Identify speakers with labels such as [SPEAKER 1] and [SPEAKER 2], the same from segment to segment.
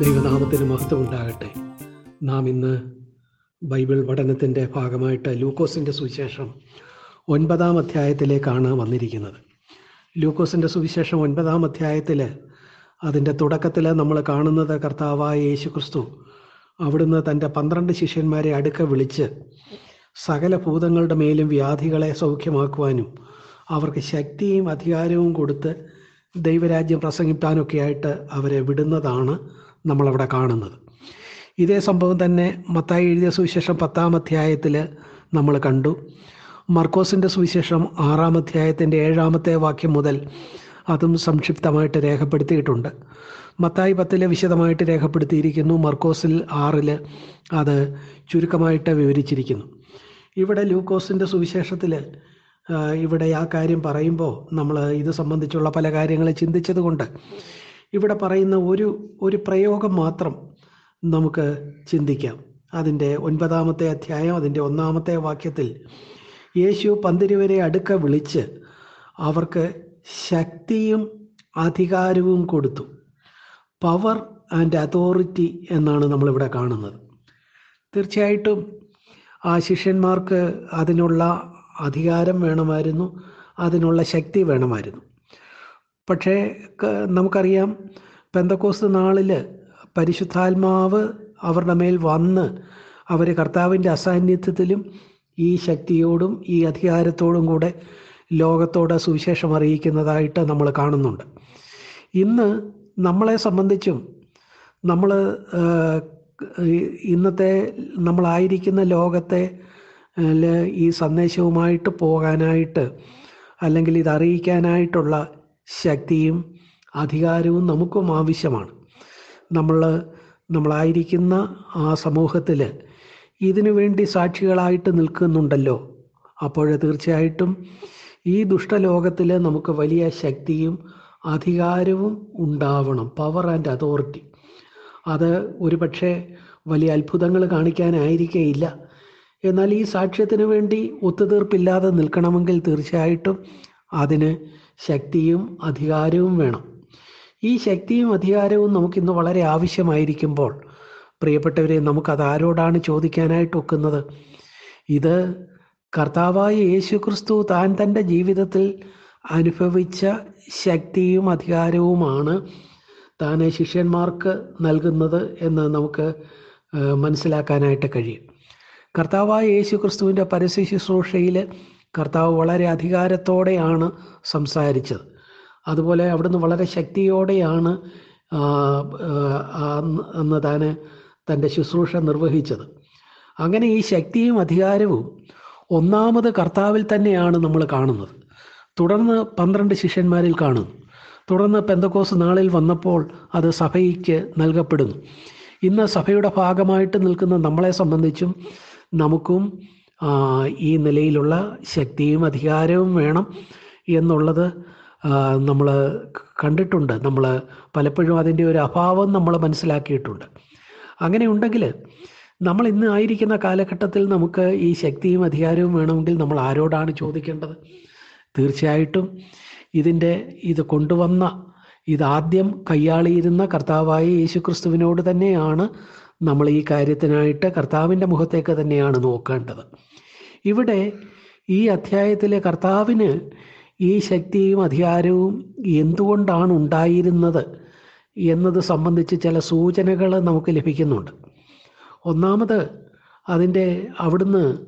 [SPEAKER 1] ദൈവനാമത്തിന് മഹത്വം ഉണ്ടാകട്ടെ നാം ഇന്ന് ബൈബിൾ പഠനത്തിന്റെ ഭാഗമായിട്ട് ലൂക്കോസിന്റെ സുവിശേഷം ഒൻപതാം അധ്യായത്തിലേക്കാണ് വന്നിരിക്കുന്നത്. ലൂക്കോസിന്റെ സുവിശേഷം ഒൻപതാം അധ്യായത്തിൽ അതിന്റെ തുടക്കത്തിൽ നമ്മൾ കാണുന്നത് കർത്താവായ യേശു ക്രിസ്തു അവിടുന്ന് തന്റെ പന്ത്രണ്ട് ശിഷ്യന്മാരെ അടുക്ക വിളിച്ച് സകല ഭൂതങ്ങളുടെ മേലും വ്യാധികളെ സൗഖ്യമാക്കുവാനും അവർക്ക് ശക്തിയും അധികാരവും കൊടുത്ത് ദൈവരാജ്യം പ്രസംഗിപ്പാനൊക്കെയായിട്ട് അവരെ വിടുന്നതാണ് നമ്മളവിടെ കാണുന്നത്. ഇതേ സംഭവം തന്നെ മത്തായി എഴുതിയ സുവിശേഷം പത്താം അധ്യായത്തിൽ നമ്മൾ കണ്ടു. മർക്കോസിന്റെ സുവിശേഷം ആറാം അധ്യായത്തിന്റെ ഏഴാമത്തെ വാക്യം മുതൽ അതും സംക്ഷിപ്തമായിട്ട് രേഖപ്പെടുത്തിയിട്ടുണ്ട്. മത്തായി പത്തിൽ വിശദമായിട്ട് രേഖപ്പെടുത്തിയിരിക്കുന്നു. മർക്കോസിൽ ആറിൽ അത് ചുരുക്കമായിട്ട് വിവരിച്ചിരിക്കുന്നു. ഇവിടെ ലൂക്കോസിന്റെ സുവിശേഷത്തിൽ ഇവിടെ ആ കാര്യം പറയുമ്പോൾ നമ്മൾ ഇത് സംബന്ധിച്ചുള്ള പല കാര്യങ്ങൾ ചിന്തിച്ചത് കൊണ്ട് ഇവിടെ പറയുന്ന ഒരു ഒരു പ്രയോഗം മാത്രം നമുക്ക് ചിന്തിക്കാം. അതിന്റെ ഒൻപതാമത്തെ അധ്യായം അതിന്റെ ഒന്നാമത്തെ വാക്യത്തിൽ യേശു പന്തിരുവരെ അടുക്ക വിളിച്ച് അവർക്ക് ശക്തിയും അധികാരവും കൊടുത്തു. പവർ ആൻഡ് അതോറിറ്റി എന്നാണ് നമ്മളിവിടെ കാണുന്നത്. തീർച്ചയായിട്ടും ആ ശിഷ്യന്മാർക്ക് അതിനുള്ള അധികാരം വേണമായിരുന്നു അതിനുള്ള ശക്തി വേണമായിരുന്നു. പക്ഷേ നമുക്കറിയാം പെന്തക്കോസ് നാളിൽ പരിശുദ്ധാത്മാവ് അവരുടെ മേൽ വന്ന് അവർ കർത്താവിന്റെ അസാന്നിധ്യത്തിലും ഈ ശക്തിയോടും ഈ അധികാരത്തോടും കൂടെ ലോകത്തോട് സുവിശേഷം അറിയിക്കുന്നതായിട്ട് നമ്മൾ കാണുന്നുണ്ട്. ഇന്ന് നമ്മളെ സംബന്ധിച്ചും നമ്മൾ ഇന്നത്തെ നമ്മളായിരിക്കുന്ന ലോകത്തെ ഈ സന്ദേശവുമായിട്ട് പോകാനായിട്ട് അല്ലെങ്കിൽ ഇത് ശക്തിയും അധികാരവും നമുക്കും ആവശ്യമാണ്. നമ്മൾ നമ്മളായിരിക്കുന്ന ആ സമൂഹത്തിൽ ഇതിനു വേണ്ടി സാക്ഷികളായിട്ട് നിൽക്കുന്നുണ്ടല്ലോ. അപ്പോൾ തീർച്ചയായിട്ടും ഈ ദുഷ്ടലോകത്തിൽ നമുക്ക് വലിയ ശക്തിയും അധികാരവും ഉണ്ടാവണം. പവർ ആൻഡ് അതോറിറ്റി അത് ഒരുപക്ഷെ വലിയ അത്ഭുതങ്ങൾ കാണിക്കാനായിരിക്കേയില്ല. എന്നാൽ ഈ സാക്ഷ്യത്തിന് വേണ്ടി ഒത്തുതീർപ്പില്ലാതെ നിൽക്കണമെങ്കിൽ തീർച്ചയായിട്ടും അതിന് ശക്തിയും അധികാരവും വേണം. ഈ ശക്തിയും അധികാരവും നമുക്കിന്ന് വളരെ ആവശ്യമായിരിക്കുമ്പോൾ പ്രിയപ്പെട്ടവരെ നമുക്കത് ആരോടാണ് ചോദിക്കാനായിട്ട് ഒക്കുന്നത്? ഇത് കർത്താവായ യേശു ക്രിസ്തു താൻ തന്റെ ജീവിതത്തിൽ അനുഭവിച്ച ശക്തിയും അധികാരവുമാണ് താൻ ശിഷ്യന്മാർക്ക് നൽകുന്നത് എന്ന് നമുക്ക് മനസ്സിലാക്കാനായിട്ട് കഴിയും. കർത്താവായ യേശു ക്രിസ്തുവിന്റെ പരസ്യ ശുശ്രൂഷയിൽ കർത്താവ് വളരെ അധികാരത്തോടെയാണ് സംസാരിച്ചത്. അതുപോലെ അവിടുന്ന് വളരെ ശക്തിയോടെയാണ് അന്ന് താൻ തന്റെ ശുശ്രൂഷ നിർവഹിച്ചത്. അങ്ങനെ ഈ ശക്തിയും അധികാരവും ഒന്നാമത് കർത്താവിൽ തന്നെയാണ് നമ്മൾ കാണുന്നത്. തുടർന്ന് പന്ത്രണ്ട് ശിഷ്യന്മാരിൽ കാണുന്നു. തുടർന്ന് പെന്തക്കോസ് നാളിൽ വന്നപ്പോൾ അത് സഭയ്ക്ക് നൽകപ്പെടുന്നു. ഇന്ന് സഭയുടെ ഭാഗമായിട്ട് നിൽക്കുന്ന നമ്മളെ സംബന്ധിച്ചും നമുക്കും ഈ നിലയിലുള്ള ശക്തിയും അധികാരവും വേണം എന്നുള്ളത് നമ്മൾ കണ്ടിട്ടുണ്ട്. നമ്മൾ പലപ്പോഴും അതിന്റെ ഒരു അഭാവം നമ്മൾ മനസ്സിലാക്കിയിട്ടുണ്ട്. അങ്ങനെ ഉണ്ടെങ്കിൽ നമ്മൾ ഇന്ന് ആയിരിക്കുന്ന കാലഘട്ടത്തിൽ നമുക്ക് ഈ ശക്തിയും അധികാരവും വേണമെങ്കിൽ നമ്മൾ ആരോടാണ് ചോദിക്കേണ്ടത്? തീർച്ചയായിട്ടും ഇതിന്റെ ഇത് കൊണ്ടുവന്ന ഇതാദ്യം കയ്യാളിയിരുന്ന കർത്താവായ യേശുക്രിസ്തുവിനോട് തന്നെയാണ് നമ്മൾ ഈ കാര്യത്തിനായിട്ട് കർത്താവിന്റെ മുഖത്തേക്ക് തന്നെയാണ് നോക്കേണ്ടത്. ഇവിടെ ഈ അധ്യായത്തിലെ കർത്താവിന് ഈ ശക്തിയും അധികാരവും എന്തുകൊണ്ടാണ് ഉണ്ടായിരുന്നത് എന്നത് സംബന്ധിച്ച് ചില സൂചനകൾ നമുക്ക് ലഭിക്കുന്നുണ്ട്. ഒന്നാമത് അതിന്റെ അവിടുന്ന്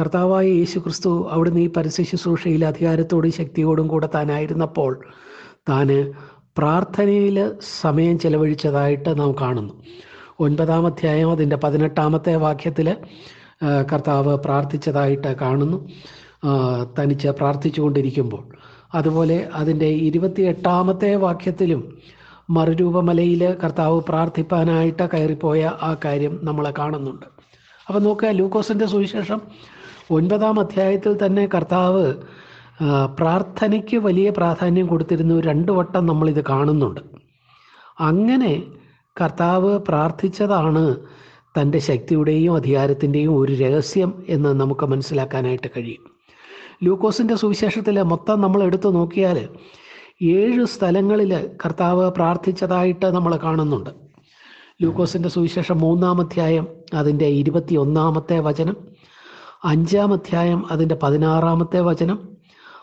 [SPEAKER 1] കർത്താവായ യേശു ക്രിസ്തു അവിടുന്ന് ഈ പരസ്യ അധികാരത്തോടും ശക്തിയോടും കൂടെ താനായിരുന്നപ്പോൾ താന് പ്രാർത്ഥനയിൽ സമയം ചെലവഴിച്ചതായിട്ട് നാം കാണുന്നു. ഒൻപതാം അധ്യായം അതിന്റെ പതിനെട്ടാമത്തെ വാക്യത്തിൽ കർത്താവ് പ്രാർത്ഥിച്ചതായിട്ട് കാണുന്നു. തനിച്ച് പ്രാർത്ഥിച്ചുകൊണ്ടിരിക്കുമ്പോൾ. അതുപോലെ അതിന്റെ ഇരുപത്തി എട്ടാമത്തെ വാക്യത്തിലും മറുരൂപമലയിൽ കർത്താവ് പ്രാർത്ഥിപ്പാനായിട്ട് കയറിപ്പോയ ആ കാര്യം നമ്മൾ കാണുന്നുണ്ട്. അപ്പം നോക്കുക ലൂക്കോസിന്റെ സുവിശേഷം ഒൻപതാം അധ്യായത്തിൽ തന്നെ കർത്താവ് പ്രാർത്ഥനയ്ക്ക് വലിയ പ്രാധാന്യം കൊടുത്തിരുന്നു. രണ്ട് വട്ടം നമ്മളിത് കാണുന്നുണ്ട്. അങ്ങനെ കർത്താവ് പ്രാർത്ഥിച്ചതാണ് തന്റെ ശക്തിയുടെയും അധികാരത്തിന്റെയും ഒരു രഹസ്യം എന്ന് നമുക്ക് മനസ്സിലാക്കാനായിട്ട് കഴിയും. ലൂക്കോസിന്റെ സുവിശേഷത്തിൽ മൊത്തം നമ്മൾ എടുത്തു നോക്കിയാൽ ഏഴ് സ്ഥലങ്ങളിൽ കർത്താവ് പ്രാർത്ഥിച്ചതായിട്ട് നമ്മൾ കാണുന്നുണ്ട്. ലൂക്കോസിന്റെ സുവിശേഷം മൂന്നാം അധ്യായം അതിന്റെ ഇരുപത്തി ഒന്നാമത്തെ വചനം അഞ്ചാം അധ്യായം അതിന്റെ പതിനാറാമത്തെ വചനം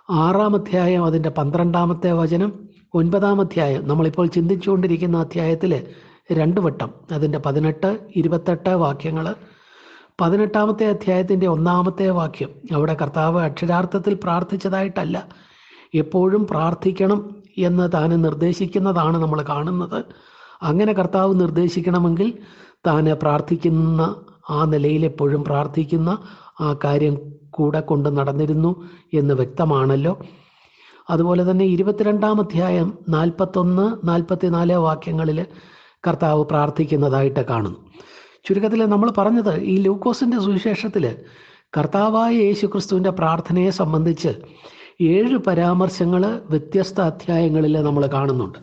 [SPEAKER 1] ആറാം അധ്യായം അതിന്റെ പന്ത്രണ്ടാമത്തെ വചനം ഒൻപതാം അധ്യായം. നമ്മളിപ്പോൾ ചിന്തിച്ചുകൊണ്ടിരിക്കുന്ന അധ്യായത്തിൽ രണ്ട് വട്ടം. അതിന്റെ പതിനെട്ട് ഇരുപത്തെട്ട് വാക്യങ്ങൾ. പതിനെട്ടാമത്തെ അധ്യായത്തിന്റെ ഒന്നാമത്തെ വാക്യം. അവിടെ കർത്താവ് അക്ഷരാർത്ഥത്തിൽ പ്രാർത്ഥിച്ചതായിട്ടല്ല. എപ്പോഴും പ്രാർത്ഥിക്കണം എന്ന് താൻ നിർദ്ദേശിക്കുന്നതാണ് നമ്മൾ കാണുന്നത്. അങ്ങനെ കർത്താവ് നിർദ്ദേശിക്കണമെങ്കിൽ താൻ പ്രാർത്ഥിക്കുന്ന ആ നിലയിൽ എപ്പോഴും പ്രാർത്ഥിക്കുന്ന ആ കാര്യം കൂടെ കൊണ്ട് നടന്നിരുന്നു എന്ന് വ്യക്തമാണല്ലോ. അതുപോലെ തന്നെ ഇരുപത്തിരണ്ടാം അധ്യായം നാൽപ്പത്തൊന്ന് നാൽപ്പത്തിനാല് വാക്യങ്ങളിൽ കർത്താവ് പ്രാർത്ഥിക്കുന്നതായിട്ട് കാണുന്നു. ചുരുക്കത്തിൽ നമ്മൾ പറഞ്ഞത് ഈ ലൂക്കോസിന്റെ സുവിശേഷത്തിൽ കർത്താവായ യേശു ക്രിസ്തുവിന്റെ പ്രാർത്ഥനയെ സംബന്ധിച്ച് ഏഴ് പരാമർശങ്ങൾ വ്യത്യസ്ത അധ്യായങ്ങളിൽ നമ്മൾ കാണുന്നുണ്ട്.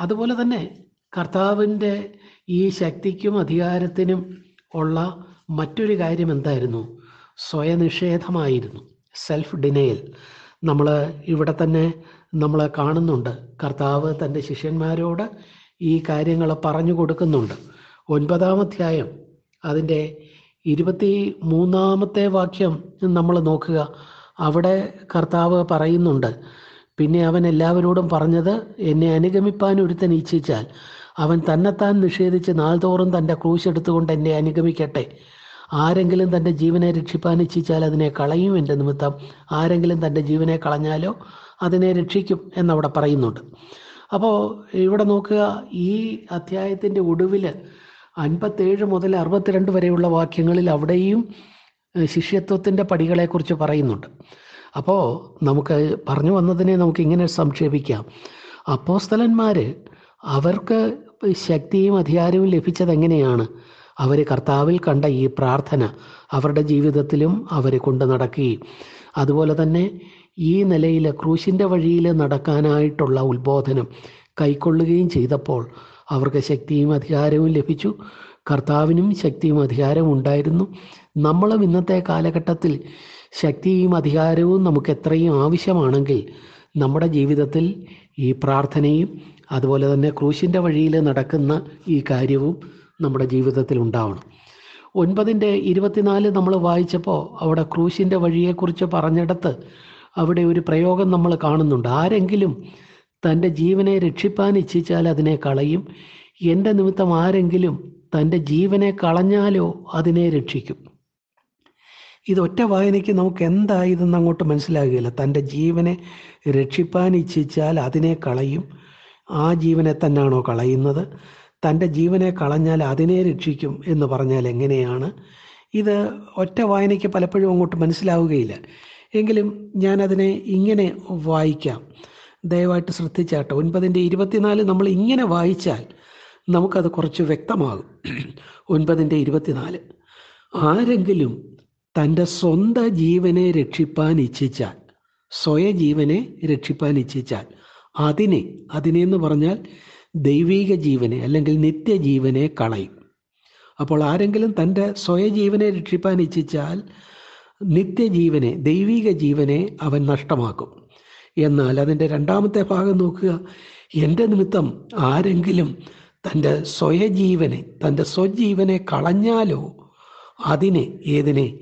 [SPEAKER 1] അതുപോലെ തന്നെ കർത്താവിന്റെ ഈ ശക്തിക്കും അധികാരത്തിനും ഉള്ള മറ്റൊരു കാര്യം എന്തായിരുന്നു? സ്വയനിഷേധമായിരുന്നു. Self denial. നമ്മൾ ഇവിടെ തന്നെ നമ്മൾ കാണുന്നുണ്ട്. കർത്താവ് തന്റെ ശിഷ്യന്മാരോട് ഈ കാര്യങ്ങൾ പറഞ്ഞു കൊടുക്കുന്നുണ്ട്. ഒൻപതാം അധ്യായം അതിന്റെ ഇരുപത്തി മൂന്നാമത്തെ വാക്യം നമ്മൾ നോക്കുക. അവിടെ കർത്താവ് പറയുന്നുണ്ട് പിന്നെ അവൻ എല്ലാവരോടും പറഞ്ഞത് എന്നെ അനുഗമിപ്പാൻ ഒരുത്തൻ ഇച്ഛിച്ചാൽ അവൻ തന്നെത്താൻ നിഷേധിച്ച് നാൾതോറും തന്റെ ക്രൂശ് എടുത്തുകൊണ്ട് എന്നെ അനുഗമിക്കട്ടെ. ആരെങ്കിലും തന്റെ ജീവനെ രക്ഷിപ്പാൻ ഇച്ഛിച്ചാൽ അതിനെ കളയും എന്റെ നിമിത്തം. ആരെങ്കിലും തന്റെ ജീവനെ കളഞ്ഞാലോ അതിനെ രക്ഷിക്കും എന്നവിടെ പറയുന്നുണ്ട്. അപ്പോൾ ഇവിടെ നോക്കുക ഈ അധ്യായത്തിന്റെ ഒടുവിൽ അൻപത്തേഴ് മുതൽ അറുപത്തിരണ്ട് വരെയുള്ള വാക്യങ്ങളിൽ അവിടെയും ശിഷ്യത്വത്തിന്റെ പടികളെക്കുറിച്ച് പറയുന്നുണ്ട്. അപ്പോൾ നമുക്ക് പറഞ്ഞു വന്നതിനെ നമുക്ക് ഇങ്ങനെ സംക്ഷേപിക്കാം. അപ്പോസ്തലന്മാർ അവർക്ക് ശക്തിയും അധികാരവും ലഭിച്ചത് എങ്ങനെയാണ്? അവർ കർത്താവിൽ കണ്ട ഈ പ്രാർത്ഥന അവരുടെ ജീവിതത്തിലും അവർ കൊണ്ടു നടക്കുകയും. അതുപോലെ തന്നെ ഈ നിലയിൽ ക്രൂശിന്റെ വഴിയിൽ നടക്കാനായിട്ടുള്ള ഉത്ബോധനം കൈക്കൊള്ളുകയും ചെയ്തപ്പോൾ അവർക്ക് ശക്തിയും അധികാരവും ലഭിച്ചു. കർത്താവിനും ശക്തിയും അധികാരവും ഉണ്ടായിരുന്നു. നമ്മളും ഇന്നത്തെ കാലഘട്ടത്തിൽ ശക്തിയും അധികാരവും നമുക്ക് എത്രയും ആവശ്യമാണെങ്കിൽ നമ്മുടെ ജീവിതത്തിൽ ഈ പ്രാർത്ഥനയും അതുപോലെ തന്നെ ക്രൂശിന്റെ വഴിയിൽ നടക്കുന്ന ഈ കാര്യവും നമ്മുടെ ജീവിതത്തിൽ ഉണ്ടാവണം. ഒൻപതിന്റെ ഇരുപത്തിനാല് നമ്മൾ വായിച്ചപ്പോൾ അവിടെ ക്രൂശിന്റെ വഴിയെക്കുറിച്ച് പറഞ്ഞിടത്ത് അവിടെ ഒരു പ്രയോഗം നമ്മൾ കാണുന്നുണ്ട്. ആരെങ്കിലും തന്റെ ജീവനെ രക്ഷിപ്പാൻ ഇച്ഛിച്ചാൽ അതിനെ കളയും. എന്റെ നിമിത്തം ആരെങ്കിലും തന്റെ ജീവനെ കളഞ്ഞാലോ അതിനെ രക്ഷിക്കും. ഇതൊറ്റ വായനയ്ക്ക് നമുക്ക് എന്തായതെന്ന് അങ്ങോട്ട് മനസ്സിലാകുകയില്ല. തന്റെ ജീവനെ രക്ഷിപ്പാൻ ഇച്ഛിച്ചാൽ അതിനെ കളയും. ആ ജീവനെ തന്നെയാണോ കളയുന്നത്? തന്റെ ജീവനെ കളഞ്ഞാൽ അതിനെ രക്ഷിക്കും എന്ന് പറഞ്ഞാൽ എങ്ങനെയാണ്? ഇത് ഒറ്റ വായനയ്ക്ക് പലപ്പോഴും അങ്ങോട്ട് മനസ്സിലാവുകയില്ല. എങ്കിലും ഞാൻ അതിനെ ഇങ്ങനെ വായിക്കാം. ദയവായിട്ട് ശ്രദ്ധിച്ചാട്ടെ. ഒൻപതിന്റെ ഇരുപത്തിനാല് നമ്മൾ ഇങ്ങനെ വായിച്ചാൽ നമുക്കത് കുറച്ച് വ്യക്തമാകും. ഒൻപതിന്റെ ഇരുപത്തിനാല്. ആരെങ്കിലും തന്റെ സ്വന്തം ജീവനെ രക്ഷിപ്പാൻ ഇച്ഛിച്ചാൽ സ്വയ ജീവനെ രക്ഷിപ്പാൻ ഇച്ഛിച്ചാൽ അതിനെ അതിനെ എന്ന് പറഞ്ഞാൽ ദൈവീക ജീവനെ അല്ലെങ്കിൽ നിത്യജീവനെ കളയും. അപ്പോൾ ആരെങ്കിലും തന്റെ സ്വയജീവനെ രക്ഷിപ്പാൻ ഇച്ഛിച്ചാൽ നിത്യജീവനെ ദൈവിക ജീവനെ അവൻ നഷ്ടമാക്കും. എന്നാൽ അതിന്റെ രണ്ടാമത്തെ ഭാഗം നോക്കുക. എന്റെ നിമിത്തം ആരെങ്കിലും തന്റെ സ്വയജീവനെ തന്റെ സ്വജീവനെ കളഞ്ഞാലോ അതിനെ ഏതിനെ?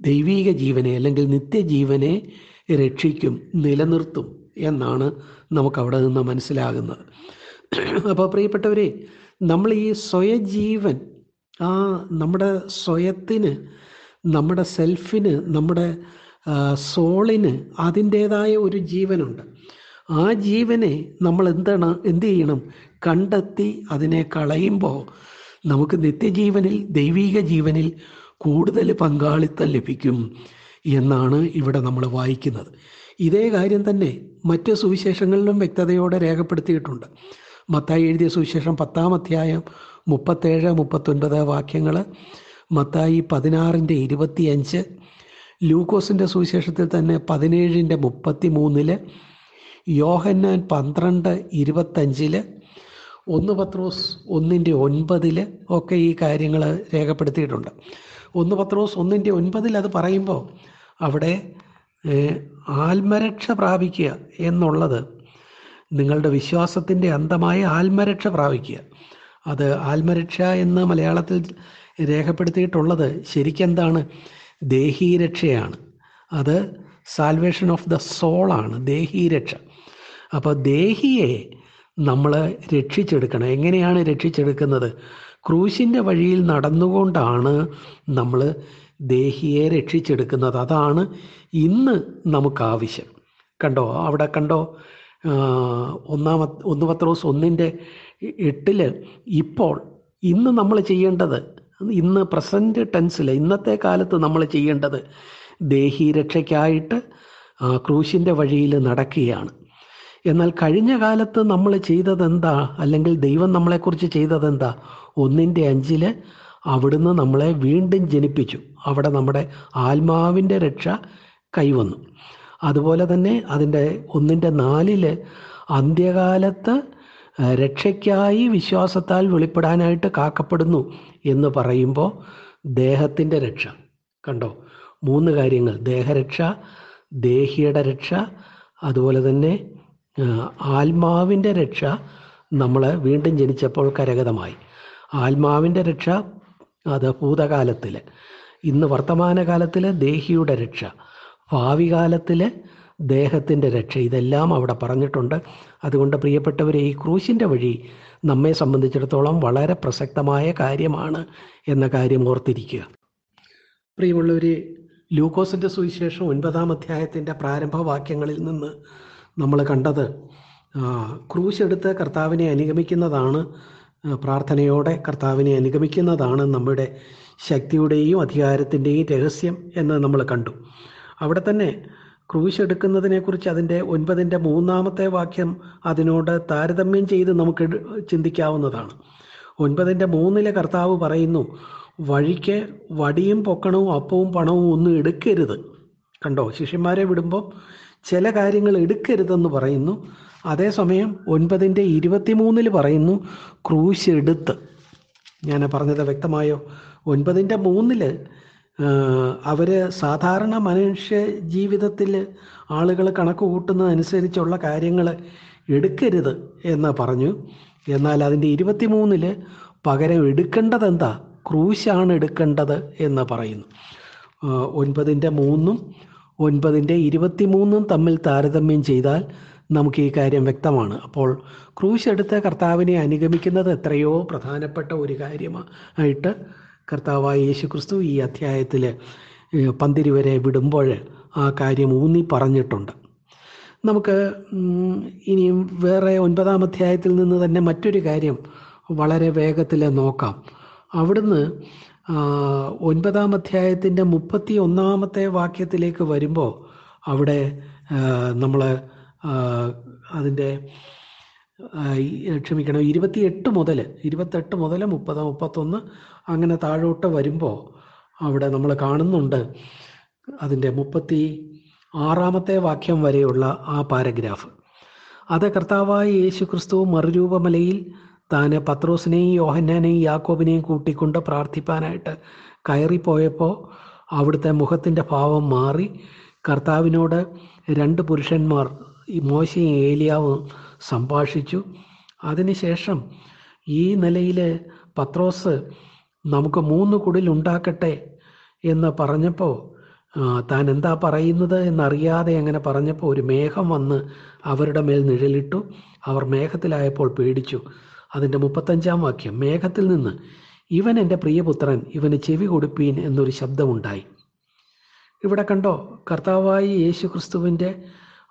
[SPEAKER 1] ദൈവീക ജീവനെ അല്ലെങ്കിൽ നിത്യജീവനെ രക്ഷിക്കും നിലനിർത്തും എന്നാണ് നമുക്കവിടെ നിന്ന് മനസ്സിലാകുന്നത്. അപ്പോൾ പ്രിയപ്പെട്ടവരെ നമ്മൾ ഈ സ്വയജീവൻ ആ നമ്മുടെ സ്വയത്തിന് നമ്മുടെ സെൽഫിന് നമ്മുടെ സോളിന് അതിന്റേതായ ഒരു ജീവനുണ്ട്. ആ ജീവനെ നമ്മൾ എന്താണ് എന്ത് ചെയ്യണം? കണ്ടെത്തി അതിനെ കളയുമ്പോൾ നമുക്ക് നിത്യജീവനിൽ ദൈവീക ജീവനിൽ കൂടുതൽ പങ്കാളിത്തം ലഭിക്കും എന്നാണ് ഇവിടെ നമ്മൾ വായിക്കുന്നത്. ഇതേ കാര്യം തന്നെ മറ്റ് സുവിശേഷങ്ങളിലും വ്യക്തതയോടെ രേഖപ്പെടുത്തിയിട്ടുണ്ട്. മത്തായി എഴുതിയ സുവിശേഷം പത്താം അധ്യായം മുപ്പത്തേഴ് മുപ്പത്തൊൻപത് വാക്യങ്ങൾ മത്തായി പതിനാറിന്റെ ഇരുപത്തിയഞ്ച് ലൂക്കോസിന്റെ സുവിശേഷത്തിൽ തന്നെ പതിനേഴിന്റെ മുപ്പത്തി മൂന്നിൽ യോഹന്നാൻ പന്ത്രണ്ട് ഇരുപത്തഞ്ചിൽ ഒന്ന് പത്രോസ് ഒന്നിന്റെ ഒൻപതിൽ ഒക്കെ ഈ കാര്യങ്ങൾ രേഖപ്പെടുത്തിയിട്ടുണ്ട്. ഒന്ന് പത്രോസ് ഒന്നിന്റെ ഒൻപതിൽ അത് പറയുമ്പോൾ അവിടെ ആത്മരക്ഷ പ്രാപിക്കുക എന്നുള്ളത് നിങ്ങളുടെ വിശ്വാസത്തിന്റെ അന്തമായ ആത്മരക്ഷ പ്രാപിക്കുക. അത് ആത്മരക്ഷ എന്ന് മലയാളത്തിൽ രേഖപ്പെടുത്തിയിട്ടുള്ളത് ശരിക്കെന്താണ്? ദേഹീരക്ഷയാണ്. അത് സാൽവേഷൻ ഓഫ് ദ സോളാണ് ദേഹീരക്ഷ. അപ്പോൾ ദേഹിയെ നമ്മൾ രക്ഷിച്ചെടുക്കണം. എങ്ങനെയാണ് രക്ഷിച്ചെടുക്കുന്നത്? ക്രൂശിന്റെ വഴിയിൽ നടന്നുകൊണ്ടാണ് നമ്മൾ ദേഹിയെ രക്ഷിച്ചെടുക്കുന്നത്. അതാണ് ഇന്ന് നമുക്കാവശ്യം. കണ്ടോ? അവിടെ കണ്ടോ? ഒന്നാമ ഒന്ന് പത്രോസ് ഒന്നിന്റെ എട്ടിൽ ഇപ്പോൾ ഇന്ന് നമ്മൾ ചെയ്യേണ്ടത് ഇന്ന് പ്രസന്റ് ടെൻസിൽ ഇന്നത്തെ കാലത്ത് നമ്മൾ ചെയ്യേണ്ടത് ദേഹി രക്ഷയ്ക്കായിട്ട് ക്രൂശിന്റെ വഴിയിൽ നടക്കുകയാണ്. എന്നാൽ കഴിഞ്ഞ കാലത്ത് നമ്മൾ ചെയ്തതെന്താ? അല്ലെങ്കിൽ ദൈവം നമ്മളെക്കുറിച്ച് ചെയ്തതെന്താ? ഒന്നിന്റെ അഞ്ചിൽ അവിടുന്ന് നമ്മളെ വീണ്ടും ജനിപ്പിച്ചു. അവിടെ നമ്മുടെ ആത്മാവിന്റെ രക്ഷ കൈവന്നു. അതുപോലെ തന്നെ അതിന്റെ ഒന്നിന്റെ നാലിൽ അന്ത്യകാലത്ത് രക്ഷയ്ക്കായി വിശ്വാസത്താൽ വെളിപ്പെടാനായിട്ട് കാക്കപ്പെടുന്നു എന്ന് പറയുമ്പോൾ ദേഹത്തിന്റെ രക്ഷ. കണ്ടോ? മൂന്ന് കാര്യങ്ങൾ. ദേഹരക്ഷ ദേഹിയുടെ രക്ഷ അതുപോലെ തന്നെ ആത്മാവിന്റെ രക്ഷ നമ്മൾ വീണ്ടും ജനിച്ചപ്പോൾ കരഗതമായി. ആത്മാവിന്റെ രക്ഷ അത് ഭൂതകാലത്തിൽ ഇന്ന് വർത്തമാനകാലത്തിൽ ദേഹിയുടെ രക്ഷ. ഭാവി കാലത്തിൽ ദേഹത്തിന്റെ രക്ഷ. ഇതെല്ലാം അവിടെ പറഞ്ഞിട്ടുണ്ട്. അതുകൊണ്ട് പ്രിയപ്പെട്ടവരെ ഈ ക്രൂശിന്റെ വഴി നമ്മെ സംബന്ധിച്ചിടത്തോളം വളരെ പ്രസക്തമായ കാര്യമാണ് എന്ന കാര്യം ഓർത്തിരിക്കുക. പ്രിയമുള്ളവർ ലൂക്കോസിന്റെ സുവിശേഷം ഒൻപതാം അധ്യായത്തിന്റെ പ്രാരംഭവാക്യങ്ങളിൽ നിന്ന് നമ്മൾ കണ്ടത് ക്രൂശ് എടുത്ത് കർത്താവിനെ അനുഗമിക്കുന്നതാണ് പ്രാർത്ഥനയോടെ കർത്താവിനെ അനുഗമിക്കുന്നതാണ് നമ്മുടെ ശക്തിയുടെയും അധികാരത്തിന്റെയും രഹസ്യം എന്ന് നമ്മൾ കണ്ടു. അവിടെ തന്നെ ക്രൂശ് എടുക്കുന്നതിനെക്കുറിച്ച് അതിന്റെ ഒൻപതിന്റെ മൂന്നാമത്തെ വാക്യം അതിനോട് താരതമ്യം ചെയ്ത് നമുക്ക് ചിന്തിക്കാവുന്നതാണ്. ഒൻപതിന്റെ മൂന്നിലെ കർത്താവ് പറയുന്നു വഴിക്ക് വടിയും പൊക്കണവും അപ്പവും പണവും ഒന്നും എടുക്കരുത്. കണ്ടോ? ശിഷ്യന്മാരെ വിടുമ്പോൾ ചില കാര്യങ്ങൾ എടുക്കരുതെന്ന് പറയുന്നു. അതേസമയം ഒൻപതിന്റെ ഇരുപത്തിമൂന്നിൽ പറയുന്നു ക്രൂശ് എടുത്ത് ഞാൻ പറഞ്ഞത് വ്യക്തമായോ? ഒൻപതിന്റെ മൂന്നിൽ അവർ സാധാരണ മനുഷ്യ ജീവിതത്തിൽ ആളുകൾ കണക്ക് കൂട്ടുന്നതനുസരിച്ചുള്ള കാര്യങ്ങൾ എടുക്കരുത് എന്ന് പറഞ്ഞു. എന്നാൽ അതിന്റെ ഇരുപത്തിമൂന്നിൽ പകരം എടുക്കേണ്ടത് എന്താ ക്രൂശാണ് എടുക്കേണ്ടത് എന്ന് പറയുന്നു. ഒൻപതിന്റെ മൂന്നും ഒൻപതിന്റെ ഇരുപത്തിമൂന്നും തമ്മിൽ താരതമ്യം ചെയ്താൽ നമുക്ക് ഈ കാര്യം വ്യക്തമാണ്. അപ്പോൾ ക്രൂശ് എടുത്ത കർത്താവിനെ അനുഗമിക്കുന്നത് എത്രയോ പ്രധാനപ്പെട്ട ഒരു കാര്യമായിട്ട് കർത്താവായ യേശു ക്രിസ്തു ഈ അധ്യായത്തിൽ പന്തിരി വരെ വിടുമ്പോൾ ആ കാര്യം ഊന്നി പറഞ്ഞിട്ടുണ്ട്. നമുക്ക് ഇനിയും വേറെ ഒൻപതാം അധ്യായത്തിൽ നിന്ന് തന്നെ മറ്റൊരു കാര്യം വളരെ വേഗത്തിൽ നോക്കാം. അവിടുന്ന് ഒൻപതാം അധ്യായത്തിന്റെ മുപ്പത്തി ഒന്നാമത്തെ വാക്യത്തിലേക്ക് വരുമ്പോൾ അവിടെ നമ്മൾ അതിന്റെ ക്ഷമിക്കണം. ഇരുപത്തിയെട്ട് മുതൽ ഇരുപത്തെട്ട് മുതൽ മുപ്പത് മുപ്പത്തൊന്ന് അങ്ങനെ താഴോട്ട് വരുമ്പോൾ അവിടെ നമ്മൾ കാണുന്നുണ്ട് അതിന്റെ മുപ്പത്തി ആറാമത്തെ വാക്യം വരെയുള്ള ആ പാരഗ്രാഫ്. അത് കർത്താവായ യേശു ക്രിസ്തു മറുരൂപമലയിൽ താന് പത്രോസിനെയും യോഹന്നാനെയും യാക്കോബിനെയും കൂട്ടിക്കൊണ്ട് പ്രാർത്ഥിപ്പാനായിട്ട് കയറിപ്പോയപ്പോൾ അവിടുത്തെ മുഖത്തിന്റെ ഭാവം മാറി കർത്താവിനോട് രണ്ട് പുരുഷന്മാർ മോശയും ഏലിയാവും സംഭാഷിച്ചു. അതിനുശേഷം ഈ നിലയിൽ പത്രോസ് നമുക്ക് മൂന്ന് കുടിലുണ്ടാക്കട്ടെ എന്ന് പറഞ്ഞപ്പോൾ താൻ എന്താ പറയുന്നത് എന്നറിയാതെ അങ്ങനെ പറഞ്ഞപ്പോൾ ഒരു മേഘം വന്ന് അവരുടെ മേൽ നിഴലിട്ടു. അവർ മേഘത്തിലായപ്പോൾ പേടിച്ചു. അതിന്റെ മുപ്പത്തഞ്ചാം വാക്യം മേഘത്തിൽ നിന്ന് ഇവൻ എന്റെ പ്രിയപുത്രൻ ഇവന് ചെവി കൊടുപ്പീൻ എന്നൊരു ശബ്ദമുണ്ടായി. ഇവിടെ കണ്ടോ കർത്താവായി യേശു ക്രിസ്തുവിന്റെ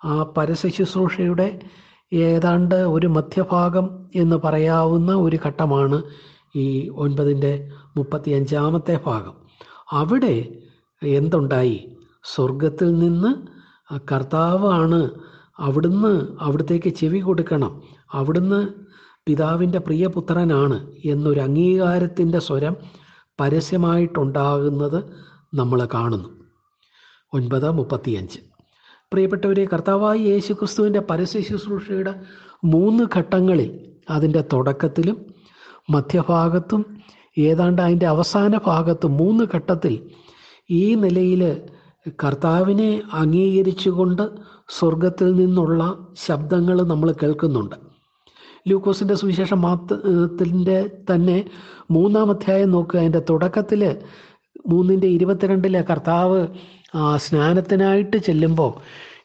[SPEAKER 1] ആ പരസ്യ ശുശ്രൂഷയുടെ ഏതാണ്ട് ഒരു മധ്യഭാഗം എന്ന് പറയാവുന്ന ഒരു ഘട്ടമാണ് ഈ ഒൻപതിന്റെ മുപ്പത്തി അഞ്ചാമത്തെ ഭാഗം. അവിടെ എന്തുണ്ടായി? സ്വർഗത്തിൽ നിന്ന് കർത്താവാണ് അവിടുന്ന് അവിടത്തേക്ക് ചെവി കൊടുക്കണം. അവിടുന്ന് പിതാവിന്റെ പ്രിയപുത്രനാണ് എന്നൊരു അംഗീകാരത്തിന്റെ സ്വരം പരസ്യമായിട്ടുണ്ടാകുന്നത് നമ്മൾ കാണുന്നു. ഒൻപത് മുപ്പത്തിയഞ്ച്. പ്രിയപ്പെട്ടവരെ കർത്താവായി യേശു ക്രിസ്തുവിന്റെ പരസ്യ മൂന്ന് ഘട്ടങ്ങളിൽ അതിന്റെ തുടക്കത്തിലും മധ്യഭാഗത്തും ഏതാണ്ട് അതിന്റെ അവസാന ഭാഗത്തും മൂന്ന് ഘട്ടത്തിൽ ഈ നിലയിൽ കർത്താവിനെ അംഗീകരിച്ചുകൊണ്ട് സ്വർഗത്തിൽ നിന്നുള്ള ശബ്ദങ്ങൾ നമ്മൾ കേൾക്കുന്നുണ്ട്. ലൂക്കോസിന്റെ സുവിശേഷം മാത്രത്തിന്റെ തന്നെ മൂന്നാം അധ്യായം നോക്കുക. അതിന്റെ തുടക്കത്തിൽ മൂന്നിന്റെ ഇരുപത്തിരണ്ടിലെ കർത്താവ് സ്നാനത്തിനായിട്ട് ചെല്ലുമ്പോൾ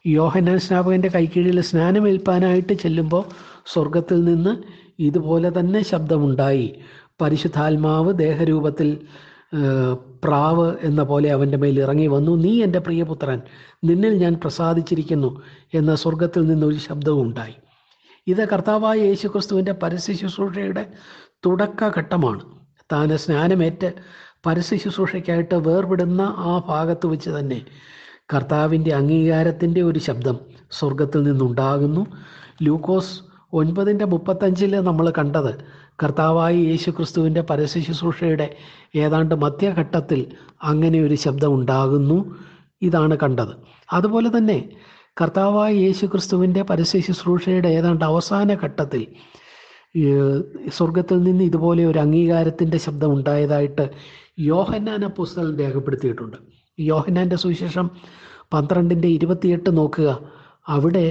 [SPEAKER 1] യോഹന്നാൻ സ്നാപകന്റെ കൈക്കീഴിൽ സ്നാനമേൽപ്പാനായിട്ട് ചെല്ലുമ്പോൾ സ്വർഗത്തിൽ നിന്ന് ഇതുപോലെ തന്നെ ശബ്ദമുണ്ടായി. പരിശുദ്ധാത്മാവ് ദേഹരൂപത്തിൽ പ്രാവ് എന്ന പോലെ അവന്റെ മേൽ ഇറങ്ങി വന്നു. നീ എന്റെ പ്രിയപുത്രൻ നിന്നിൽ ഞാൻ പ്രസാദിച്ചിരിക്കുന്നു എന്ന സ്വർഗത്തിൽ നിന്നൊരു ശബ്ദവും ഉണ്ടായി ഇത് കർത്താവായ യേശുക്രിസ്തുവിന്റെ പരസ്യ ശുശ്രൂഷയുടെ തുടക്കഘട്ടമാണ്. താൻ സ്നാനമേറ്റ് പരസ്യ ശുശ്രൂഷയ്ക്കായിട്ട് വേർപെടുന്ന ആ ഭാഗത്ത് വെച്ച് തന്നെ കർത്താവിന്റെ അംഗീകാരത്തിന്റെ ഒരു ശബ്ദം സ്വർഗത്തിൽ നിന്നുണ്ടാകുന്നു. ലൂക്കോസ് ഒൻപതിന്റെ മുപ്പത്തഞ്ചിൽ നമ്മൾ കണ്ടത് കർത്താവായ യേശു ക്രിസ്തുവിന്റെ പരസ്യ ശുശ്രൂഷയുടെ ഏതാണ്ട് മധ്യഘട്ടത്തിൽ അങ്ങനെ ഒരു ശബ്ദം ഉണ്ടാകുന്നു. ഇതാണ് കണ്ടത്. അതുപോലെ തന്നെ കർത്താവായ യേശു ക്രിസ്തുവിന്റെ പരസ്യ ശുശ്രൂഷയുടെ ഏതാണ്ട് അവസാന ഘട്ടത്തിൽ സ്വർഗത്തിൽ നിന്ന് ഇതുപോലെ ഒരു അംഗീകാരത്തിന്റെ ശബ്ദം ഉണ്ടായതായിട്ട് യോഹന്നാൻ പുസ്തകം രേഖപ്പെടുത്തിയിട്ടുണ്ട്. യോഹന്നാന്റെ സുവിശേഷം പന്ത്രണ്ടിന്റെ ഇരുപത്തിയെട്ട് നോക്കുക. അവിടെ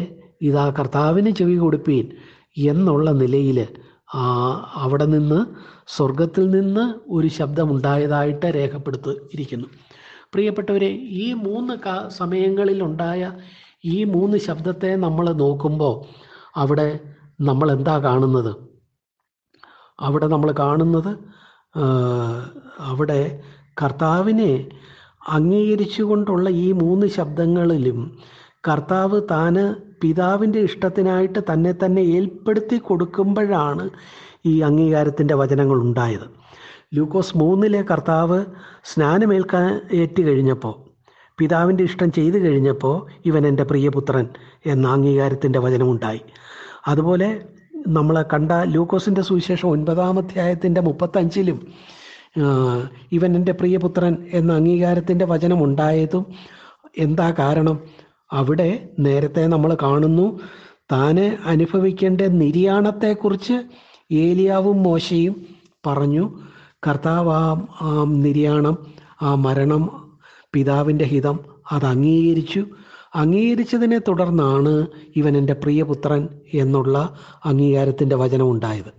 [SPEAKER 1] ഇതാ കർത്താവിന് ചെവി കൊടുപ്പീൻ എന്നുള്ള നിലയിൽ അവിടെ നിന്ന് സ്വർഗത്തിൽ നിന്ന് ഒരു ശബ്ദമുണ്ടായതായിട്ട് രേഖപ്പെടുത്തിയിരിക്കുന്നു. പ്രിയപ്പെട്ടവരെ ഈ മൂന്ന് കാ സമയങ്ങളിലുണ്ടായ ഈ മൂന്ന് ശബ്ദത്തെ നമ്മൾ നോക്കുമ്പോൾ അവിടെ നമ്മൾ എന്താ കാണുന്നത്? അവിടെ നമ്മൾ കാണുന്നത് അവിടെ കർത്താവിനെ അംഗീകരിച്ചുകൊണ്ടുള്ള ഈ മൂന്ന് ശബ്ദങ്ങളിലും കർത്താവ് താന് പിതാവിന്റെ ഇഷ്ടത്തിനായിട്ട് തന്നെ തന്നെ ഏൽപ്പെടുത്തി കൊടുക്കുമ്പോഴാണ് ഈ അംഗീകാരത്തിന്റെ വചനങ്ങൾ ഉണ്ടായത്. ലൂക്കോസ് മൂന്നിലെ കർത്താവ് സ്നാനമേൽക്കാൻ ഏറ്റു കഴിഞ്ഞപ്പോൾ പിതാവിന്റെ ഇഷ്ടം ചെയ്തു കഴിഞ്ഞപ്പോൾ ഇവൻ എന്റെ പ്രിയപുത്രൻ എന്ന അംഗീകാരത്തിന്റെ വചനമുണ്ടായി. അതുപോലെ നമ്മൾ കണ്ട ലൂക്കോസിന്റെ സുവിശേഷം ഒൻപതാം അധ്യായത്തിന്റെ മുപ്പത്തഞ്ചിലും ഇവൻ എന്റെ പ്രിയപുത്രൻ എന്ന അംഗീകാരത്തിന്റെ വചനം ഉണ്ടായതും എന്താ കാരണം? അവിടെ നേരത്തെ നമ്മൾ കാണുന്നു താന് അനുഭവിക്കേണ്ട നിര്യാണത്തെക്കുറിച്ച് ഏലിയാവും മോശയും പറഞ്ഞു കർത്താവ് ആ നിര്യാണം ആ മരണം പിതാവിന്റെ ഹിതം അത് അംഗീകരിച്ചു. അംഗീകരിച്ചതിനെ തുടർന്നാണ് ഇവൻ എന്റെ പ്രിയപുത്രൻ എന്നുള്ള അംഗീകാരത്തിന്റെ വചനം ഉണ്ടായത്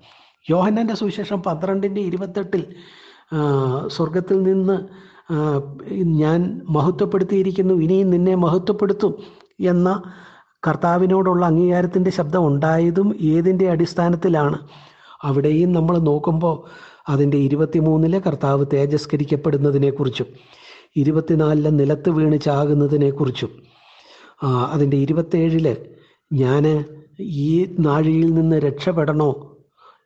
[SPEAKER 1] യോഹന്നാന്റെ സുവിശേഷം പന്ത്രണ്ടിന്റെ ഇരുപത്തെട്ടിൽ സ്വർഗത്തിൽ നിന്ന് ഞാൻ മഹത്വപ്പെടുത്തിയിരിക്കുന്നു ഇനിയും നിന്നെ മഹത്വപ്പെടുത്തും എന്ന കർത്താവിനോടുള്ള അംഗീകാരത്തിന്റെ ശബ്ദം ഉണ്ടായതും ഏതിന്റെ അടിസ്ഥാനത്തിലാണ്? അവിടെയും നമ്മൾ നോക്കുമ്പോൾ അതിന്റെ ഇരുപത്തിമൂന്നിലെ കർത്താവ് തേജസ്കരിക്കപ്പെടുന്നതിനെക്കുറിച്ചും ഇരുപത്തിനാലിലെ നിലത്ത് വീണ് ചാകുന്നതിനെക്കുറിച്ചും അതിന്റെ ഇരുപത്തേഴിൽ ഞാൻ ഈ നാഴിയിൽ നിന്ന് രക്ഷപ്പെടണോ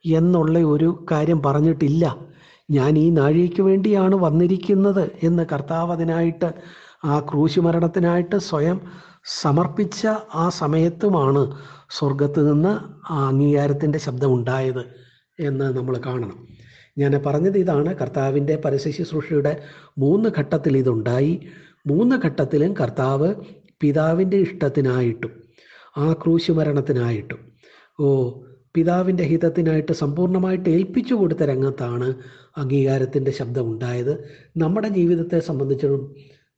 [SPEAKER 1] എന്നുള്ള ഒരു കാര്യം പറഞ്ഞിട്ടില്ല. ഞാൻ ഈ നാഴികയ്ക്ക് വേണ്ടിയാണ് വന്നിരിക്കുന്നത് എന്ന് കർത്താവ് അതിനായിട്ട് ആ ക്രൂശുമരണത്തിനായിട്ട് സ്വയം സമർപ്പിച്ച ആ സമയത്തുമാണ് സ്വർഗത്ത് നിന്ന് ആ അംഗീകാരത്തിന്റെ ശബ്ദം ഉണ്ടായത് എന്ന് നമ്മൾ കാണണം. ഞാൻ പറഞ്ഞത് ഇതാണ്. കർത്താവിന്റെ പരസ്യ ശുശ്രൂഷയുടെ മൂന്ന് ഘട്ടത്തിൽ ഇതുണ്ടായി. മൂന്ന് ഘട്ടത്തിലും കർത്താവ് പിതാവിന്റെ ഇഷ്ടത്തിനായിട്ടും ആ ക്രൂശ് മരണത്തിനായിട്ടും ഓ പിതാവിന്റെ ഹിതത്തിനായിട്ട് സമ്പൂർണമായിട്ട് ഏൽപ്പിച്ചു കൊടുത്ത രംഗത്താണ് അംഗീകാരത്തിന്റെ ശബ്ദം ഉണ്ടായത് നമ്മുടെ ജീവിതത്തെ സംബന്ധിച്ചും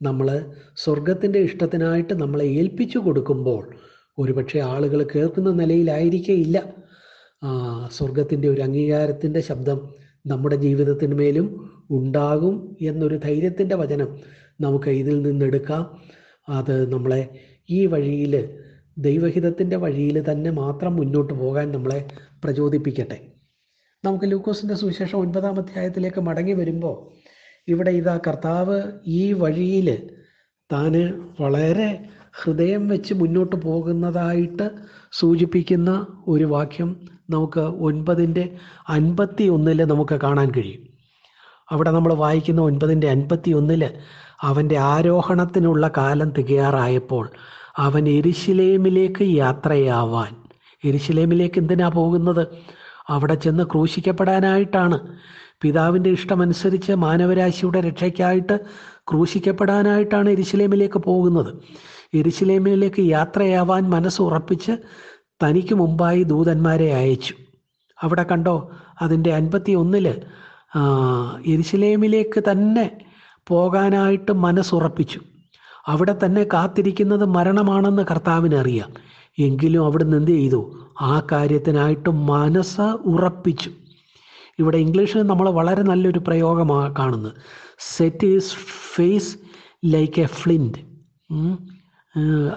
[SPEAKER 1] നമ്മൾ സ്വർഗത്തിന്റെ ഇഷ്ടത്തിനായിട്ട് നമ്മളെ ഏൽപ്പിച്ചു കൊടുക്കുമ്പോൾ ഒരുപക്ഷെ ആളുകൾ കേൾക്കുന്ന നിലയിലായിരിക്കേയില്ല. സ്വർഗത്തിന്റെ ഒരു അംഗീകാരത്തിന്റെ ശബ്ദം നമ്മുടെ ജീവിതത്തിന്മേലും ഉണ്ടാകും എന്നൊരു ധൈര്യത്തിന്റെ വചനം നമുക്ക് ഇതിൽ നിന്നെടുക്കാം. അത് നമ്മളെ ഈ വഴിയിൽ ദൈവഹിതത്തിന്റെ വഴിയിൽ തന്നെ മാത്രം മുന്നോട്ട് പോകാൻ നമ്മളെ പ്രചോദിപ്പിക്കട്ടെ. നമുക്ക് ലൂക്കോസിന്റെ സുവിശേഷം ഒൻപതാം അധ്യായത്തിലേക്ക് മടങ്ങി വരുമ്പോൾ ഇവിടെ ഇതാ കർത്താവ് ഈ വഴിയിൽ താന് വളരെ ഹൃദയം വെച്ച് മുന്നോട്ട് പോകുന്നതായിട്ട് സൂചിപ്പിക്കുന്ന ഒരു വാക്യം നമുക്ക് ഒൻപതിന്റെ അൻപത്തി ഒന്നിൽ നമുക്ക് കാണാൻ കഴിയും. അവിടെ നമ്മൾ വായിക്കുന്ന ഒൻപതിന്റെ അൻപത്തി ഒന്നിൽ അവന്റെ ആരോഹണത്തിനുള്ള കാലം തികയാറായപ്പോൾ അവൻ എരിശിലേമിലേക്ക് യാത്രയാവാൻ. എരിശിലേമിലേക്ക് എന്തിനാ പോകുന്നത്? അവിടെ ചെന്ന് ക്രൂശിക്കപ്പെടാനായിട്ടാണ്. പിതാവിന്റെ ഇഷ്ടമനുസരിച്ച് മാനവരാശിയുടെ രക്ഷയ്ക്കായിട്ട് ക്രൂശിക്കപ്പെടാനായിട്ടാണ് എരിശിലേമിലേക്ക് പോകുന്നത്. എരിശിലേമിലേക്ക് യാത്രയാവാൻ മനസ്സുറപ്പിച്ച് തനിക്ക് മുമ്പായി ദൂതന്മാരെ അയച്ചു. അവിടെ കണ്ടോ? അതിന്റെ അൻപത്തി ഒന്നിൽ എരിശിലേമിലേക്ക് തന്നെ പോകാനായിട്ട് മനസ്സുറപ്പിച്ചു. അവിടെ തന്നെ കാത്തിരിക്കുന്നത് മരണമാണെന്ന് കർത്താവിന് അറിയാം. എങ്കിലും അവിടുന്ന് എന്ത് ചെയ്തു? ആ കാര്യത്തിനായിട്ട് മനസ്സ് ഉറപ്പിച്ചു. ഇവിടെ ഇംഗ്ലീഷിൽ നമ്മൾ വളരെ നല്ലൊരു പ്രയോഗമാണ് കാണുന്നത് set is face like a flint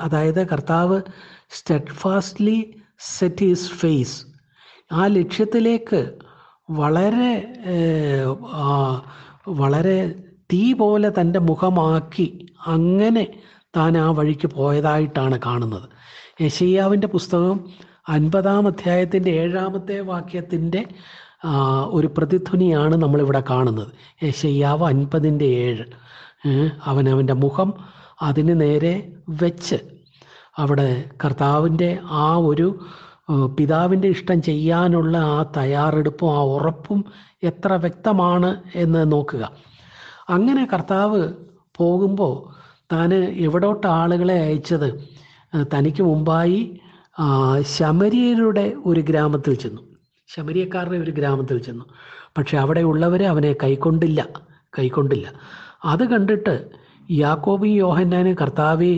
[SPEAKER 1] അതായത് കർത്താവ് സ്റ്റെഡ്ഫാസ്റ്റ്ലി സെറ്റ് ഈസ് ഫേസ് ആ ലക്ഷ്യത്തിലേക്ക് വളരെ വളരെ തീ പോലെ തന്റെ മുഖമാക്കി അങ്ങനെ താൻ ആ വഴിക്ക് പോയതായിട്ടാണ് കാണുന്നത്. യശയ്യാവിന്റെ പുസ്തകം അൻപതാം അധ്യായത്തിന്റെ ഏഴാമത്തെ വാക്യത്തിന്റെ ഒരു പ്രതിധ്വനിയാണ് നമ്മളിവിടെ കാണുന്നത്. യശയ്യാവ് അൻപതിന്റെ ഏഴ് അവനവന്റെ മുഖം അതിന് നേരെ വെച്ച് അവിടെ കർത്താവിന്റെ ആ ഒരു പിതാവിന്റെ ഇഷ്ടം ചെയ്യാനുള്ള ആ തയ്യാറെടുപ്പും ആ ഉറപ്പും എത്ര വ്യക്തമാണ് എന്ന് നോക്കുക. അങ്ങനെ കർത്താവ് പോകുമ്പോൾ താൻ എവിടോട്ട് ആളുകളെ അയച്ചത്? തനിക്ക് മുമ്പായി ശമരിയരുടെ ഒരു ഗ്രാമത്തിൽ ചെന്നു. ശമരിയക്കാരുടെ ഒരു ഗ്രാമത്തിൽ ചെന്നു. പക്ഷെ അവിടെ ഉള്ളവരെ അവനെ കൈക്കൊണ്ടില്ല കൈക്കൊണ്ടില്ല. അത് കണ്ടിട്ട് യാക്കോബി യോഹന്നാനും കർത്താവെ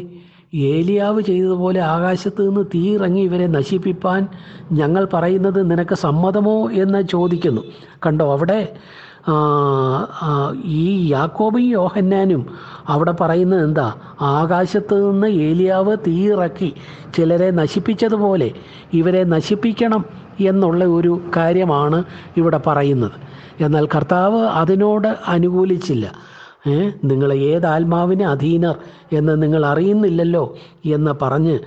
[SPEAKER 1] ഏലിയാവ് ചെയ്തതുപോലെ ആകാശത്ത് നിന്ന് തീ ഇറങ്ങി ഇവരെ നശിപ്പിപ്പാൻ ഞങ്ങൾ പറയുന്നത് നിനക്ക് സമ്മതമോ എന്ന് ചോദിക്കുന്നു. കണ്ടോ അവിടെ ഈ യാക്കോബി യോഹന്നാനും അവിടെ പറയുന്നത് എന്താ? ആകാശത്ത് നിന്ന് ഏലിയാവ് തീ ഇറക്കി ചിലരെ നശിപ്പിച്ചതുപോലെ ഇവരെ നശിപ്പിക്കണം എന്നുള്ള ഒരു കാര്യമാണ് ഇവിടെ പറയുന്നത്. എന്നാൽ കർത്താവ് അതിനോട് അനുകൂലിച്ചില്ല. നിങ്ങൾ ഏത് ആത്മാവിനെ അധീനർ എന്ന് നിങ്ങൾ അറിയുന്നില്ലല്ലോ എന്ന് പറഞ്ഞ്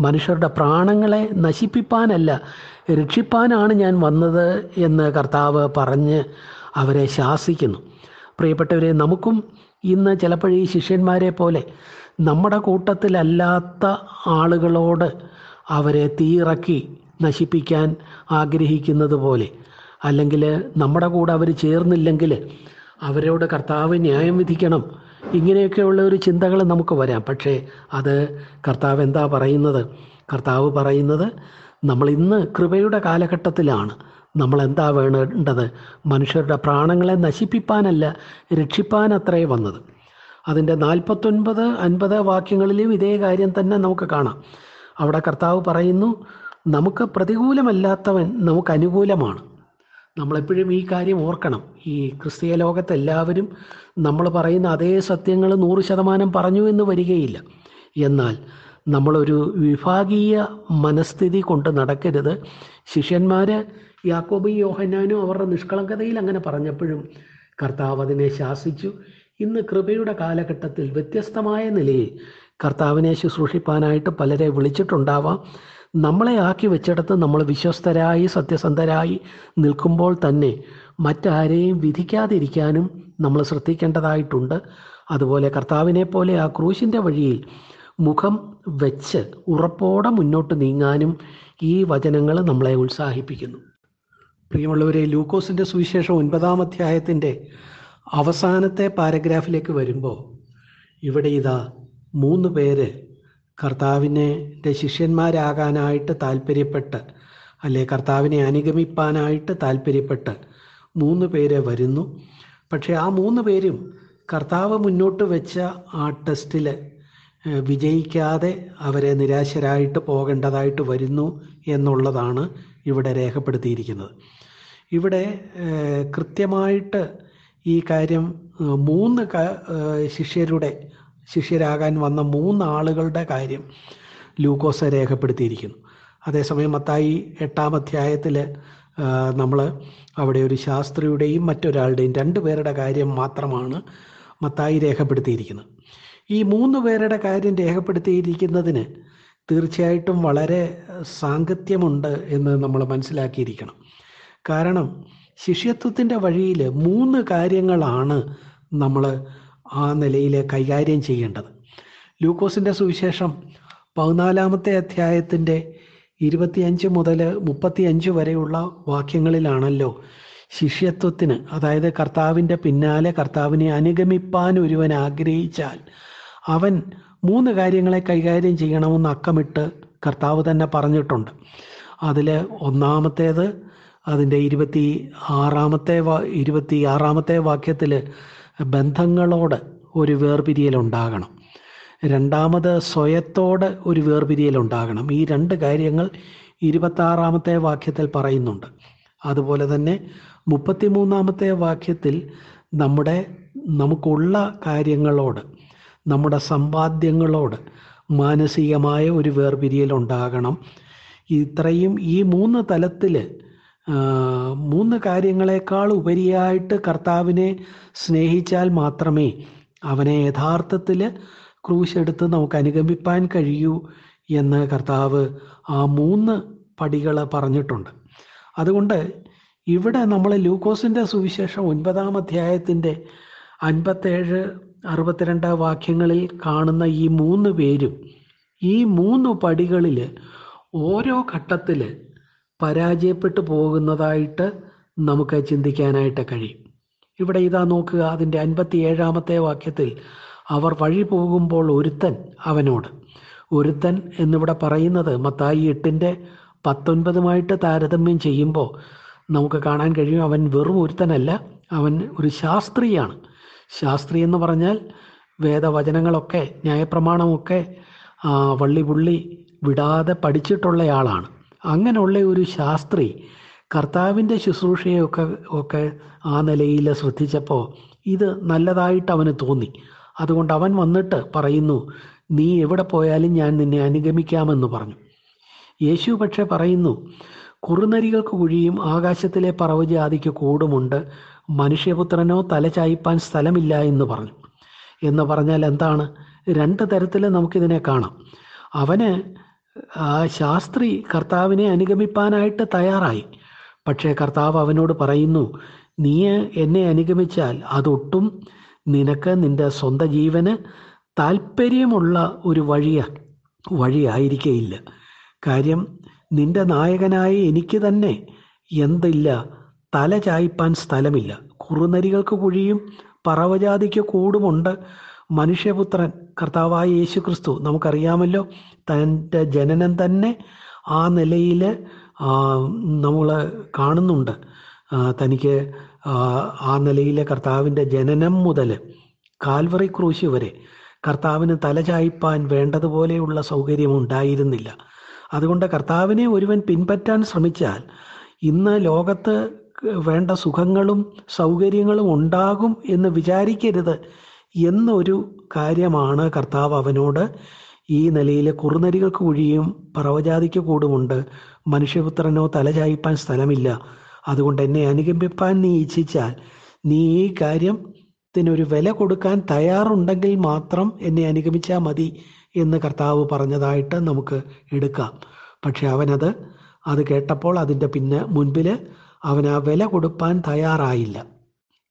[SPEAKER 1] മനുഷ്യരുടെ പ്രാണങ്ങളെ നശിപ്പിപ്പാനല്ല രക്ഷിപ്പാനാണ് ഞാൻ വന്നത് എന്ന് കർത്താവ് പറഞ്ഞ് അവരെ ശാസിക്കുന്നു. പ്രിയപ്പെട്ടവരെ നമുക്കും ഇന്ന് ചിലപ്പോൾ ഈ ശിഷ്യന്മാരെ പോലെ നമ്മുടെ കൂട്ടത്തിലല്ലാത്ത ആളുകളോട് അവരെ തീറക്കി നശിപ്പിക്കാൻ ആഗ്രഹിക്കുന്നത് പോലെ അല്ലെങ്കിൽ നമ്മുടെ കൂടെ അവർ ചേർന്നില്ലെങ്കിൽ അവരോട് കർത്താവ് ന്യായം വിധിക്കണം. ഇങ്ങനെയൊക്കെയുള്ള ഒരു ചിന്തകൾ നമുക്ക് വരാം. പക്ഷേ അത് കർത്താവ് എന്താ പറയുന്നത്? കർത്താവ് പറയുന്നത് നമ്മൾ ഇന്ന് കൃപയുടെ കാലഘട്ടത്തിലാണ്. നമ്മൾ എന്താ വേണ്ടത്? മനുഷ്യരുടെ പ്രാണങ്ങളെ നശിപ്പിപ്പാനല്ല രക്ഷിപ്പാൻ അത്രേ വന്നത്. അതിന്റെ നാൽപ്പത്തൊൻപത് അൻപത് വാക്യങ്ങളിലും ഇതേ കാര്യം തന്നെ നമുക്ക് കാണാം. അവിടെ കർത്താവ് പറയുന്നു നമുക്ക് പ്രതികൂലമല്ലാത്തവൻ നമുക്ക് അനുകൂലമാണ്. നമ്മളെപ്പോഴും ഈ കാര്യം ഓർക്കണം. ഈ ക്രിസ്തീയ ലോകത്ത് എല്ലാവരും നമ്മൾ പറയുന്ന അതേ സത്യങ്ങൾ നൂറ് ശതമാനം പറഞ്ഞു എന്ന് വരികയില്ല. എന്നാൽ നമ്മളൊരു വിഭാഗീയ മനസ്ഥിതി കൊണ്ട് നടക്കരുത്. ശിഷ്യന്മാർ യാക്കോബി യോഹന്നാനും അവരുടെ നിഷ്കളങ്കതയിൽ അങ്ങനെ പറഞ്ഞപ്പോഴും കർത്താവ് അതിനെ ശാസിച്ചു. ഇന്ന് കൃപയുടെ കാലഘട്ടത്തിൽ വ്യത്യസ്തമായ നിലയിൽ കർത്താവിനെ ശുശ്രൂഷിപ്പാനായിട്ട് പലരെ വിളിച്ചിട്ടുണ്ടാവാം. നമ്മളെ ആക്കി വെച്ചിടത്ത് നമ്മൾ വിശ്വസ്തരായി സത്യസന്ധരായി നിൽക്കുമ്പോൾ തന്നെ മറ്റാരെയും വിധിക്കാതിരിക്കാനും നമ്മൾ ശ്രദ്ധിക്കേണ്ടതായിട്ടുണ്ട്. അതുപോലെ കർത്താവിനെ പോലെ ആ ക്രൂശിന്റെ വഴിയിൽ മുഖം വെച്ച് ഉറപ്പോടെ മുന്നോട്ട് നീങ്ങാനും ഈ വചനങ്ങൾ നമ്മളെ ഉത്സാഹിപ്പിക്കുന്നു. പ്രിയമുള്ളവരെ ലൂക്കോസിന്റെ സുവിശേഷം ഒൻപതാം അധ്യായത്തിന്റെ അവസാനത്തെ പാരഗ്രാഫിലേക്ക് വരുമ്പോൾ ഇവിടെ ഇതാ മൂന്ന് പേര് കർത്താവിനെ ശിഷ്യന്മാരാകാനായിട്ട് താല്പര്യപ്പെട്ട് അല്ലെ കർത്താവിനെ അനുഗമിപ്പാനായിട്ട് താല്പര്യപ്പെട്ട് മൂന്ന് പേര് വരുന്നു. പക്ഷേ ആ മൂന്ന് പേരും കർത്താവ് മുന്നോട്ട് വെച്ച ആ ടെസ്റ്റിൽ വിജയിക്കാതെ അവരെ നിരാശരായിട്ട് പോകേണ്ടതായിട്ട് വരുന്നു എന്നുള്ളതാണ് ഇവിടെ രേഖപ്പെടുത്തിയിരിക്കുന്നത്. ഇവിടെ കൃത്യമായിട്ട് ഈ കാര്യം മൂന്ന് ശിഷ്യരുടെ ശിഷ്യരാകാൻ വന്ന മൂന്നാളുകളുടെ കാര്യം ലൂക്കോസ് രേഖപ്പെടുത്തിയിരിക്കുന്നു. അതേസമയം മത്തായി എട്ടാം അധ്യായത്തിൽ നമ്മൾ അവിടെ ഒരു ശാസ്ത്രിയുടെയും മറ്റൊരാളുടെയും രണ്ട് പേരുടെ കാര്യം മാത്രമാണ് മത്തായി രേഖപ്പെടുത്തിയിരിക്കുന്നത്. ഈ മൂന്ന് പേരുടെ കാര്യം രേഖപ്പെടുത്തിയിരിക്കുന്നതിന് തീർച്ചയായിട്ടും വളരെ സാങ്കത്യമുണ്ട് എന്ന് നമ്മൾ മനസ്സിലാക്കിയിരിക്കണം. കാരണം ശിഷ്യത്വത്തിന്റെ വഴിയിൽ മൂന്ന് കാര്യങ്ങളാണ് നമ്മൾ ആ നിലയിൽ കൈകാര്യം ചെയ്യേണ്ടത്. ലൂക്കോസിന്റെ സുവിശേഷം പതിനാലാമത്തെ അധ്യായത്തിന്റെ ഇരുപത്തിയഞ്ച് മുതൽ മുപ്പത്തിയഞ്ച് വരെയുള്ള വാക്യങ്ങളിലാണല്ലോ ശിഷ്യത്വത്തിന് അതായത് കർത്താവിന്റെ പിന്നാലെ കർത്താവിനെ അനുഗമിപ്പാൻ ഒരുവൻ ആഗ്രഹിച്ചാൽ അവൻ മൂന്ന് കാര്യങ്ങളെ കൈകാര്യം ചെയ്യണമെന്ന് അക്കമിട്ട് കർത്താവ് തന്നെ പറഞ്ഞിട്ടുണ്ട്. അതിൽ ഒന്നാമത്തേത് അതിന്റെ ഇരുപത്തി ആറാമത്തെ ഇരുപത്തി ആറാമത്തെ വാക്യത്തിൽ ബന്ധങ്ങളോട് ഒരു വേർപിരിയലുണ്ടാകണം രണ്ടാമത് സ്വയത്തോട് ഒരു വേർപിരിയലുണ്ടാകണം ഈ രണ്ട് കാര്യങ്ങൾ ഇരുപത്താറാമത്തെ വാക്യത്തിൽ പറയുന്നുണ്ട്. അതുപോലെ തന്നെ മുപ്പത്തിമൂന്നാമത്തെ വാക്യത്തിൽ നമ്മുടെ നമുക്കുള്ള കാര്യങ്ങളോട് നമ്മുടെ സമ്പാദ്യങ്ങളോട് മാനസികമായ ഒരു വേർപിരിയൽ ഉണ്ടാകണം. ഇത്രയും ഈ മൂന്ന് തലത്തിൽ മൂന്ന് കാര്യങ്ങളെക്കാൾ ഉപരിയായിട്ട് കർത്താവിനെ സ്നേഹിച്ചാൽ മാത്രമേ അവനെ യഥാർത്ഥത്തിൽ ക്രൂശെടുത്ത് നമുക്ക് അനുഗമിപ്പാൻ കഴിയൂ എന്ന് കർത്താവ് ആ മൂന്ന് പടികൾ പറഞ്ഞിട്ടുണ്ട്. അതുകൊണ്ട് ഇവിടെ നമ്മൾ ലൂക്കോസിന്റെ സുവിശേഷം ഒൻപതാം അധ്യായത്തിന്റെ അൻപത്തേഴ് അറുപത്തിരണ്ട് വാക്യങ്ങളിൽ കാണുന്ന ഈ മൂന്ന് പേരും ഈ മൂന്ന് പടികളിൽ ഓരോ ഘട്ടത്തിൽ പരാജയപ്പെട്ടു പോകുന്നതായിട്ട് നമുക്ക് ചിന്തിക്കാനായിട്ട് കഴിയും. ഇവിടെ ഇതാ നോക്കുക അതിന്റെ അൻപത്തി ഏഴാമത്തെ വാക്യത്തിൽ അവർ വഴി പോകുമ്പോൾ ഒരുത്തൻ അവനോട്. ഒരുത്തൻ എന്നിവിടെ പറയുന്നത് മത്തായി എട്ടിന്റെ പത്തൊൻപതുമായിട്ട് താരതമ്യം ചെയ്യുമ്പോൾ നമുക്ക് കാണാൻ കഴിയും അവൻ വെറും ഒരുത്തനല്ല അവൻ ഒരു ശാസ്ത്രിയാണ്. ശാസ്ത്രി എന്ന് പറഞ്ഞാൽ വേദവചനങ്ങളൊക്കെ ന്യായപ്രമാണമൊക്കെ വള്ളി പുള്ളി വിടാതെ പഠിച്ചിട്ടുള്ളയാളാണ്. അങ്ങനെയുള്ള ഒരു ശാസ്ത്രി കർത്താവിന്റെ ശുശ്രൂഷയൊക്കെ ഒക്കെ ആ നിലയിൽ ശ്രദ്ധിച്ചപ്പോൾ ഇത് നല്ലതായിട്ട് അവന് തോന്നി. അതുകൊണ്ട് അവൻ വന്നിട്ട് പറയുന്നു നീ എവിടെ പോയാലും ഞാൻ നിന്നെ അനുഗമിക്കാമെന്ന് പറഞ്ഞു. യേശു പക്ഷെ പറയുന്നു കുറുനരികൾക്ക് കുഴിയും ആകാശത്തിലെ പറവജാതിക്ക് കൂടുമുണ്ട്. മനുഷ്യപുത്രനോ തലചായിപ്പാൻ സ്ഥലമില്ല എന്ന് പറഞ്ഞു. എന്ന് പറഞ്ഞാൽ എന്താണ്? രണ്ട് തരത്തിൽ നമുക്കിതിനെ കാണാം. അവന് ശാസ്ത്രി കർത്താവിനെ അനുഗമിപ്പാനായിട്ട് തയ്യാറായി. പക്ഷേ കർത്താവ് അവനോട് പറയുന്നു നീ എന്നെ അനുഗമിച്ചാൽ അതൊട്ടും നിനക്ക് നിന്റെ സ്വന്തം ജീവന് താല്പര്യമുള്ള ഒരു വഴിയ വഴിയായിരിക്കയില്ല. കാര്യം നിന്റെ നായകനായ എനിക്ക് തന്നെ എന്തില്ല തല ചായ്പാൻ സ്ഥലമില്ല. കുറുനരികൾക്ക് കുഴിയും പറവജാതിക്ക് കൂടുമുണ്ട്. മനുഷ്യപുത്രൻ കർത്താവായ യേശു ക്രിസ്തു നമുക്കറിയാമല്ലോ തന്റെ ജനനം തന്നെ ആ നിലയിൽ നമ്മൾ കാണുന്നുണ്ട്. തനിക്ക് ആ നിലയിലെ കർത്താവിന്റെ ജനനം മുതൽ കാൽവറി ക്രൂശ് വരെ കർത്താവിന് തലചായ്പാൻ വേണ്ടതുപോലെയുള്ള സൗകര്യം ഉണ്ടായിരുന്നില്ല. അതുകൊണ്ട് കർത്താവിനെ ഒരുവൻ പിൻപറ്റാൻ ശ്രമിച്ചാൽ ഇന്ന് ലോകത്ത് വേണ്ട സുഖങ്ങളും സൗകര്യങ്ങളും ഉണ്ടാകും എന്ന് വിചാരിക്കരുത്. എന്നൊരു കാര്യമാണ് കർത്താവ് അവനോട് ഈ നിലയിൽ കുറുനരികൾക്ക് കുഴിയും പറവജാതിക്ക് കൂടുമുണ്ട്. മനുഷ്യപുത്രനോ തലചായിപ്പാൻ സ്ഥലമില്ല. അതുകൊണ്ട് എന്നെ അനുഗമിപ്പാൻ നീ ഇച്ഛിച്ചാൽ നീ ഈ കാര്യത്തിനൊരു വില കൊടുക്കാൻ തയ്യാറുണ്ടെങ്കിൽ മാത്രം എന്നെ അനുഗമിച്ചാൽ മതി എന്ന് കർത്താവ് പറഞ്ഞതായിട്ട് നമുക്ക് എടുക്കാം. പക്ഷെ അവനത് അത് കേട്ടപ്പോൾ അതിന്റെ പിന്നെ മുൻപിൽ അവൻ ആ വില കൊടുപ്പാൻ തയ്യാറായില്ല.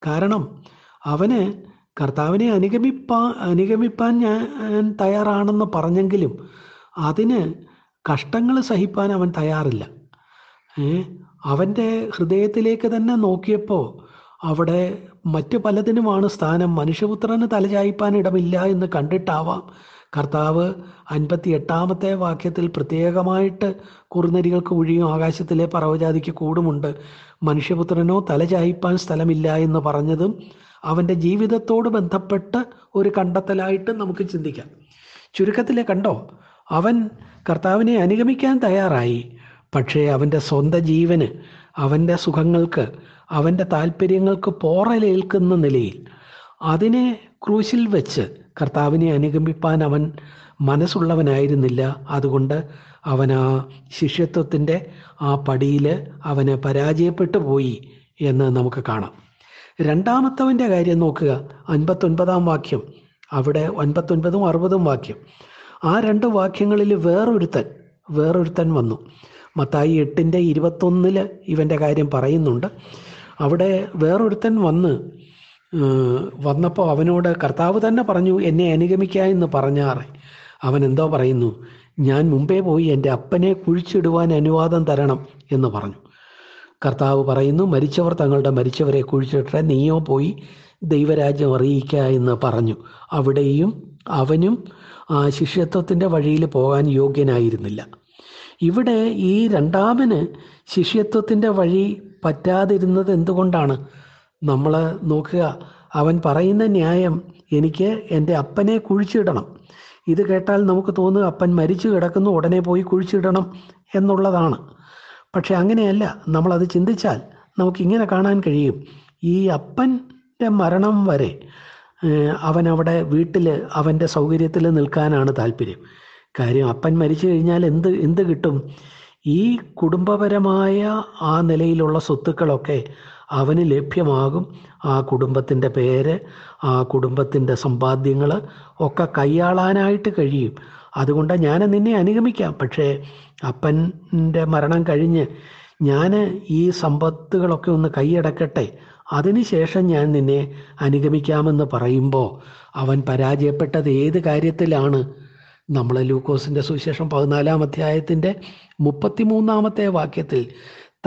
[SPEAKER 1] കാരണം അവന് കർത്താവിനെ അനുഗമിപ്പാ അനുഗമിപ്പാൻ ഞാൻ തയ്യാറാണെന്ന് പറഞ്ഞെങ്കിലും അതിന് കഷ്ടങ്ങൾ സഹിപ്പാൻ അവൻ തയ്യാറില്ല. അവന്റെ ഹൃദയത്തിലേക്ക് തന്നെ നോക്കിയപ്പോൾ അവിടെ മറ്റു പലതിനുമാണ് സ്ഥാനം. മനുഷ്യപുത്രന് തലചായ്പാൻ ഇടമില്ല എന്ന് കണ്ടിട്ടാവാം കർത്താവ് അൻപത്തി എട്ടാമത്തെ വാക്യത്തിൽ പ്രത്യേകമായിട്ട് കുറുനരികൾക്ക് ഒഴിയും ആകാശത്തിലെ പറവജാതിക്ക് കൂടുമുണ്ട്. മനുഷ്യപുത്രനോ തലചായ്പാൻ സ്ഥലമില്ല എന്ന് പറഞ്ഞതും അവന്റെ ജീവിതത്തോട് ബന്ധപ്പെട്ട് ഒരു കണ്ടെത്തലായിട്ട് നമുക്ക് ചിന്തിക്കാം. ചുരുക്കത്തിലെ കണ്ടോ അവൻ കർത്താവിനെ അനുഗമിക്കാൻ തയ്യാറായി. പക്ഷേ അവന്റെ സ്വന്തം ജീവന് അവന്റെ സുഖങ്ങൾക്ക് അവന്റെ താല്പര്യങ്ങൾക്ക് പോറലേൽക്കുന്ന നിലയിൽ അതിനെ ക്രൂശിൽ വെച്ച് കർത്താവിനെ അനുഗമിപ്പാൻ അവൻ മനസ്സുള്ളവനായിരുന്നില്ല. അതുകൊണ്ട് അവൻ ആ ശിഷ്യത്വത്തിന്റെ ആ പടിയിൽ അവന് പരാജയപ്പെട്ടു പോയി എന്ന് നമുക്ക് കാണാം. രണ്ടാമത്തവന്റെ കാര്യം നോക്കുക. അൻപത്തൊൻപതാം വാക്യം. അവിടെ അൻപത്തൊൻപതും അറുപതും വാക്യം. ആ രണ്ട് വാക്യങ്ങളിൽ വേറൊരുത്തൻ വേറൊരുത്തൻ വന്നു. മത്തായി എട്ടിന്റെ ഇരുപത്തൊന്നിൽ ഇവന്റെ കാര്യം പറയുന്നുണ്ട്. അവിടെ വേറൊരുത്തൻ വന്ന് വന്നപ്പോൾ അവനോട് കർത്താവ് തന്നെ പറഞ്ഞു എന്നെ അനുഗമിക്കുക എന്ന് പറഞ്ഞാറെ. അവൻ എന്തോ പറയുന്നു ഞാൻ മുമ്പേ പോയി എന്റെ അപ്പനെ കുഴിച്ചിടുവാൻ അനുവാദം തരണം എന്ന് പറഞ്ഞു. കർത്താവ് പറയുന്നു മരിച്ചവർ തങ്ങളുടെ മരിച്ചവരെ കുഴിച്ചിട്ട് നീയോ പോയി ദൈവരാജ്യം അറിയിക്കുക എന്ന് പറഞ്ഞു. അവിടെയും അവനും ആ ശിഷ്യത്വത്തിന്റെ വഴിയിൽ പോകാൻ യോഗ്യനായിരുന്നില്ല. ഇവിടെ ഈ രണ്ടാമന് ശിഷ്യത്വത്തിന്റെ വഴി പറ്റാതിരുന്നത് എന്തുകൊണ്ടാണ്? നമ്മൾ നോക്കുക അവൻ പറയുന്ന ന്യായം എനിക്ക് എന്റെ അപ്പനെ കുഴിച്ചിടണം. ഇത് കേട്ടാൽ നമുക്ക് തോന്നുക അപ്പൻ മരിച്ചു കിടക്കുന്നു ഉടനെ പോയി കുഴിച്ചിടണം എന്നുള്ളതാണ്. പക്ഷെ അങ്ങനെയല്ല. നമ്മളത് ചിന്തിച്ചാൽ നമുക്കിങ്ങനെ കാണാൻ കഴിയും. ഈ അപ്പന്റെ മരണം വരെ അവൻ അവിടെ വീട്ടിൽ അവന്റെ സൗകര്യത്തിൽ നിൽക്കാനാണ് താല്പര്യം. കാര്യം അപ്പൻ മരിച്ചു കഴിഞ്ഞാൽ എന്ത് എന്ത് കിട്ടും? ഈ കുടുംബപരമായ ആ നിലയിലുള്ള സ്വത്തുക്കളൊക്കെ അവന് ലഭ്യമാകും. ആ കുടുംബത്തിന്റെ പേര് ആ കുടുംബത്തിന്റെ സമ്പാദ്യങ്ങൾ ഒക്കെ കൈയാളാനായിട്ട് കഴിയും. അതുകൊണ്ട് ഞാൻ നിന്നെ അനുഗമിക്കാം. പക്ഷേ അപ്പന്റെ മരണം കഴിഞ്ഞ് ഞാൻ ഈ സമ്പത്തുകളൊക്കെ ഒന്ന് കൈയടക്കട്ടെ. അതിനുശേഷം ഞാൻ നിന്നെ അനുഗമിക്കാമെന്ന് പറയുമ്പോൾ അവൻ പരാജയപ്പെട്ടത് ഏത് കാര്യത്തിലാണ്? നമ്മൾ ലൂക്കോസിന്റെ സുവിശേഷം പതിനാലാം അധ്യായത്തിന്റെ മുപ്പത്തിമൂന്നാമത്തെ വാക്യത്തിൽ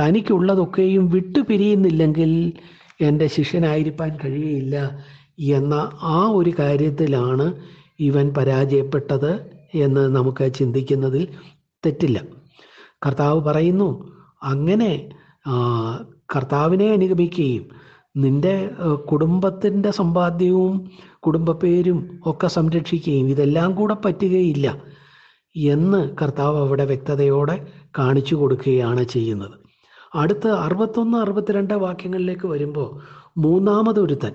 [SPEAKER 1] തനിക്കുള്ളതൊക്കെയും വിട്ടുപിരിയുന്നില്ലെങ്കിൽ എന്റെ ശിഷ്യനായിരിക്കാൻ കഴിയയില്ല എന്ന ആ ഒരു കാര്യത്തിലാണ് ഇവൻ പരാജയപ്പെട്ടത്. എന്ന് നമുക്ക് ചിന്തിക്കുന്നതിൽ തെറ്റില്ല. കർത്താവ് പറയുന്നു അങ്ങനെ കർത്താവിനെ അനുഗമിക്കുകയും നിന്റെ കുടുംബത്തിന്റെ സമ്പാദ്യവും കുടുംബപ്പേരും ഒക്കെ സംരക്ഷിക്കുകയും ഇതെല്ലാം കൂടെ പറ്റുകയില്ല എന്ന് കർത്താവ് അവിടെ വ്യക്തതയോടെ കാണിച്ചു കൊടുക്കുകയാണ് ചെയ്യുന്നത്. അടുത്ത അറുപത്തൊന്ന് അറുപത്തിരണ്ട് വാക്യങ്ങളിലേക്ക് വരുമ്പോൾ മൂന്നാമതൊരുത്തൻ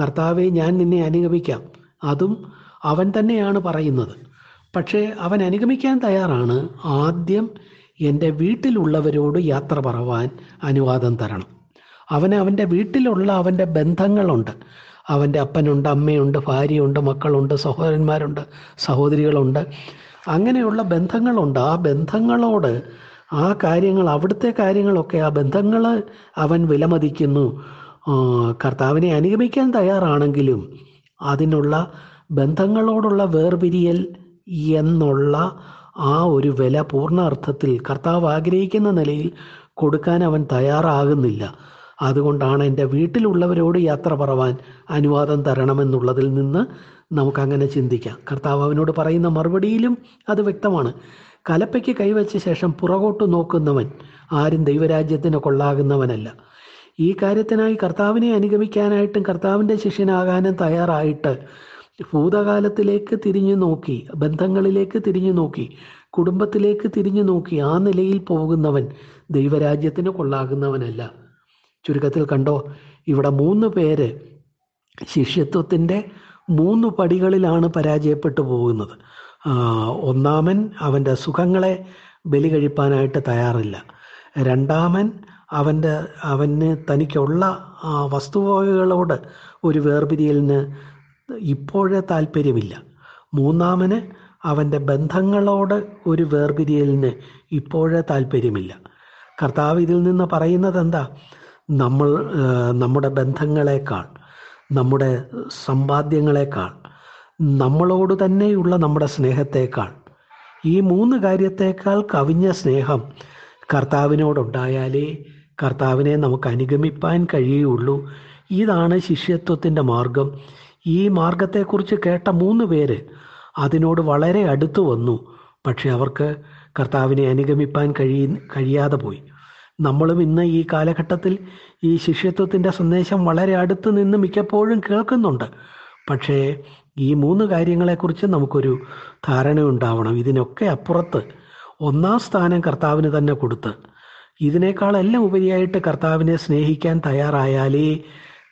[SPEAKER 1] കർത്താവെ ഞാൻ നിന്നെ അനുഗമിക്കാം. അതും അവൻ തന്നെയാണ് പറയുന്നത്. പക്ഷേ അവൻ അനുഗമിക്കാൻ തയ്യാറാണ്. ആദ്യം എന്റെ വീട്ടിലുള്ളവരോട് യാത്ര പറവാൻ അനുവാദം തരണം. അവന് അവന്റെ വീട്ടിലുള്ള അവന്റെ ബന്ധങ്ങളുണ്ട്. അവന്റെ അപ്പനുണ്ട് അമ്മയുണ്ട് ഭാര്യയുണ്ട് മക്കളുണ്ട് സഹോദരന്മാരുണ്ട് സഹോദരികളുണ്ട്. അങ്ങനെയുള്ള ബന്ധങ്ങളുണ്ട്. ആ ബന്ധങ്ങളോട് ആ കാര്യങ്ങൾ അവിടുത്തെ കാര്യങ്ങളൊക്കെ ആ ബന്ധങ്ങൾ അവൻ വിലമതിക്കുന്നു. കർത്താവിനെ അനുഗമിക്കാൻ തയ്യാറാണെങ്കിലും അതിനുള്ള ബന്ധങ്ങളോടുള്ള വേർപിരിയൽ എന്നുള്ള ആ ഒരു വില പൂർണ അർത്ഥത്തിൽ കർത്താവ് ആഗ്രഹിക്കുന്ന നിലയിൽ കൊടുക്കാൻ അവൻ തയ്യാറാകുന്നില്ല. അതുകൊണ്ടാണ് എന്റെ വീട്ടിലുള്ളവരോട് യാത്ര പറവാൻ അനുവാദം തരണമെന്നുള്ളതിൽ നിന്ന് നമുക്കങ്ങനെ ചിന്തിക്കാം. കർത്താവ് അവനോട് പറയുന്ന മറുപടിയിലും അത് വ്യക്തമാണ്. കലപ്പയ്ക്ക് കൈവച്ച ശേഷം പുറകോട്ട് നോക്കുന്നവൻ ആരും ദൈവരാജ്യത്തിന് കൊള്ളാകുന്നവനല്ല. ഈ കാര്യത്തിനായി കർത്താവിനെ അനുഗമിക്കാനായിട്ടും കർത്താവിന്റെ ശിഷ്യനാകാനും തയ്യാറായിട്ട് ഭൂതകാലത്തിലേക്ക് തിരിഞ്ഞു നോക്കി ബന്ധങ്ങളിലേക്ക് തിരിഞ്ഞു നോക്കി കുടുംബത്തിലേക്ക് തിരിഞ്ഞു നോക്കി ആ നിലയിൽ പോകുന്നവൻ ദൈവരാജ്യത്തിന് കൊള്ളാകുന്നവനല്ല. ചുരുക്കത്തിൽ കണ്ടോ ഇവിടെ മൂന്ന് പേര് ശിഷ്യത്വത്തിന്റെ മൂന്ന് പടികളിലാണ് പരാജയപ്പെട്ടു പോകുന്നത്. ഒന്നാമൻ അവന്റെ സുഖങ്ങളെ ബലി കഴിപ്പാനായിട്ട് തയ്യാറില്ല. രണ്ടാമൻ അവന്റെ അവന് തനിക്കുള്ള വസ്തുവകകളോട് ഒരു വേർപിരിയലിന് ഇപ്പോഴേ താല്പര്യമില്ല. മൂന്നാമന് അവന്റെ ബന്ധങ്ങളോട് ഒരു വേർപിരിയലിന് ഇപ്പോഴേ താല്പര്യമില്ല. കർത്താവ് ഇതിൽ നിന്ന് പറയുന്നത് എന്താ നമ്മൾ നമ്മുടെ ബന്ധങ്ങളെക്കാൾ നമ്മുടെ സമ്പാദ്യങ്ങളെക്കാൾ നമ്മളോട് തന്നെയുള്ള നമ്മുടെ സ്നേഹത്തേക്കാൾ ഈ മൂന്ന് കാര്യത്തേക്കാൾ കവിഞ്ഞ സ്നേഹം കർത്താവിനോടുണ്ടായാലേ കർത്താവിനെ നമുക്ക് അനുഗമിപ്പാൻ കഴിയുള്ളൂ. ഇതാണ് ശിഷ്യത്വത്തിന്റെ മാർഗം. ഈ മാർഗത്തെക്കുറിച്ച് കേട്ട മൂന്ന് പേര് അതിനോട് വളരെ അടുത്തു വന്നു. പക്ഷെ അവർക്ക് കർത്താവിനെ അനുഗമിപ്പാൻ കഴിയ കഴിയാതെ പോയി. നമ്മളും ഇന്ന് ഈ കാലഘട്ടത്തിൽ ഈ ശിഷ്യത്വത്തിന്റെ സന്ദേശം വളരെ അടുത്ത് നിന്ന് മിക്കപ്പോഴും കേൾക്കുന്നുണ്ട്. പക്ഷേ ഈ മൂന്ന് കാര്യങ്ങളെക്കുറിച്ച് നമുക്കൊരു ധാരണയുണ്ടാവണം. ഇതിനൊക്കെ അപ്പുറത്ത് ഒന്നാം സ്ഥാനം കർത്താവിന് തന്നെ കൊടുത്ത്. ഇതിനേക്കാളെല്ലാം ഉപരിയായിട്ട് കർത്താവിനെ സ്നേഹിക്കാൻ തയ്യാറായാലേ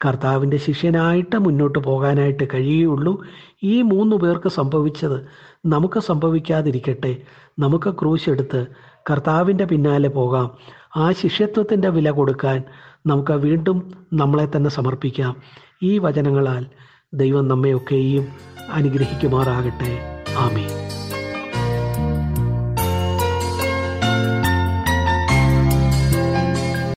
[SPEAKER 1] കർത്താവിന്റെ ശിഷ്യനായിട്ട് മുന്നോട്ട് പോകാനായിട്ട് കഴിയുള്ളൂ ഈ മൂന്ന് പേർക്ക് സംഭവിച്ചത് നമുക്ക് സംഭവിക്കാതിരിക്കട്ടെ. നമുക്ക് ക്രൂശ് എടുത്ത് കർത്താവിന്റെ പിന്നാലെ പോകാം. ആ ശിഷ്യത്വത്തിന്റെ വില കൊടുക്കാൻ നമുക്ക് വീണ്ടും നമ്മളെ തന്നെ സമർപ്പിക്കാം. ഈ വചനങ്ങളാൽ ദൈവം നമ്മയൊക്കെയും അനുഗ്രഹിക്കുമാറാകട്ടെ. ആമേൻ.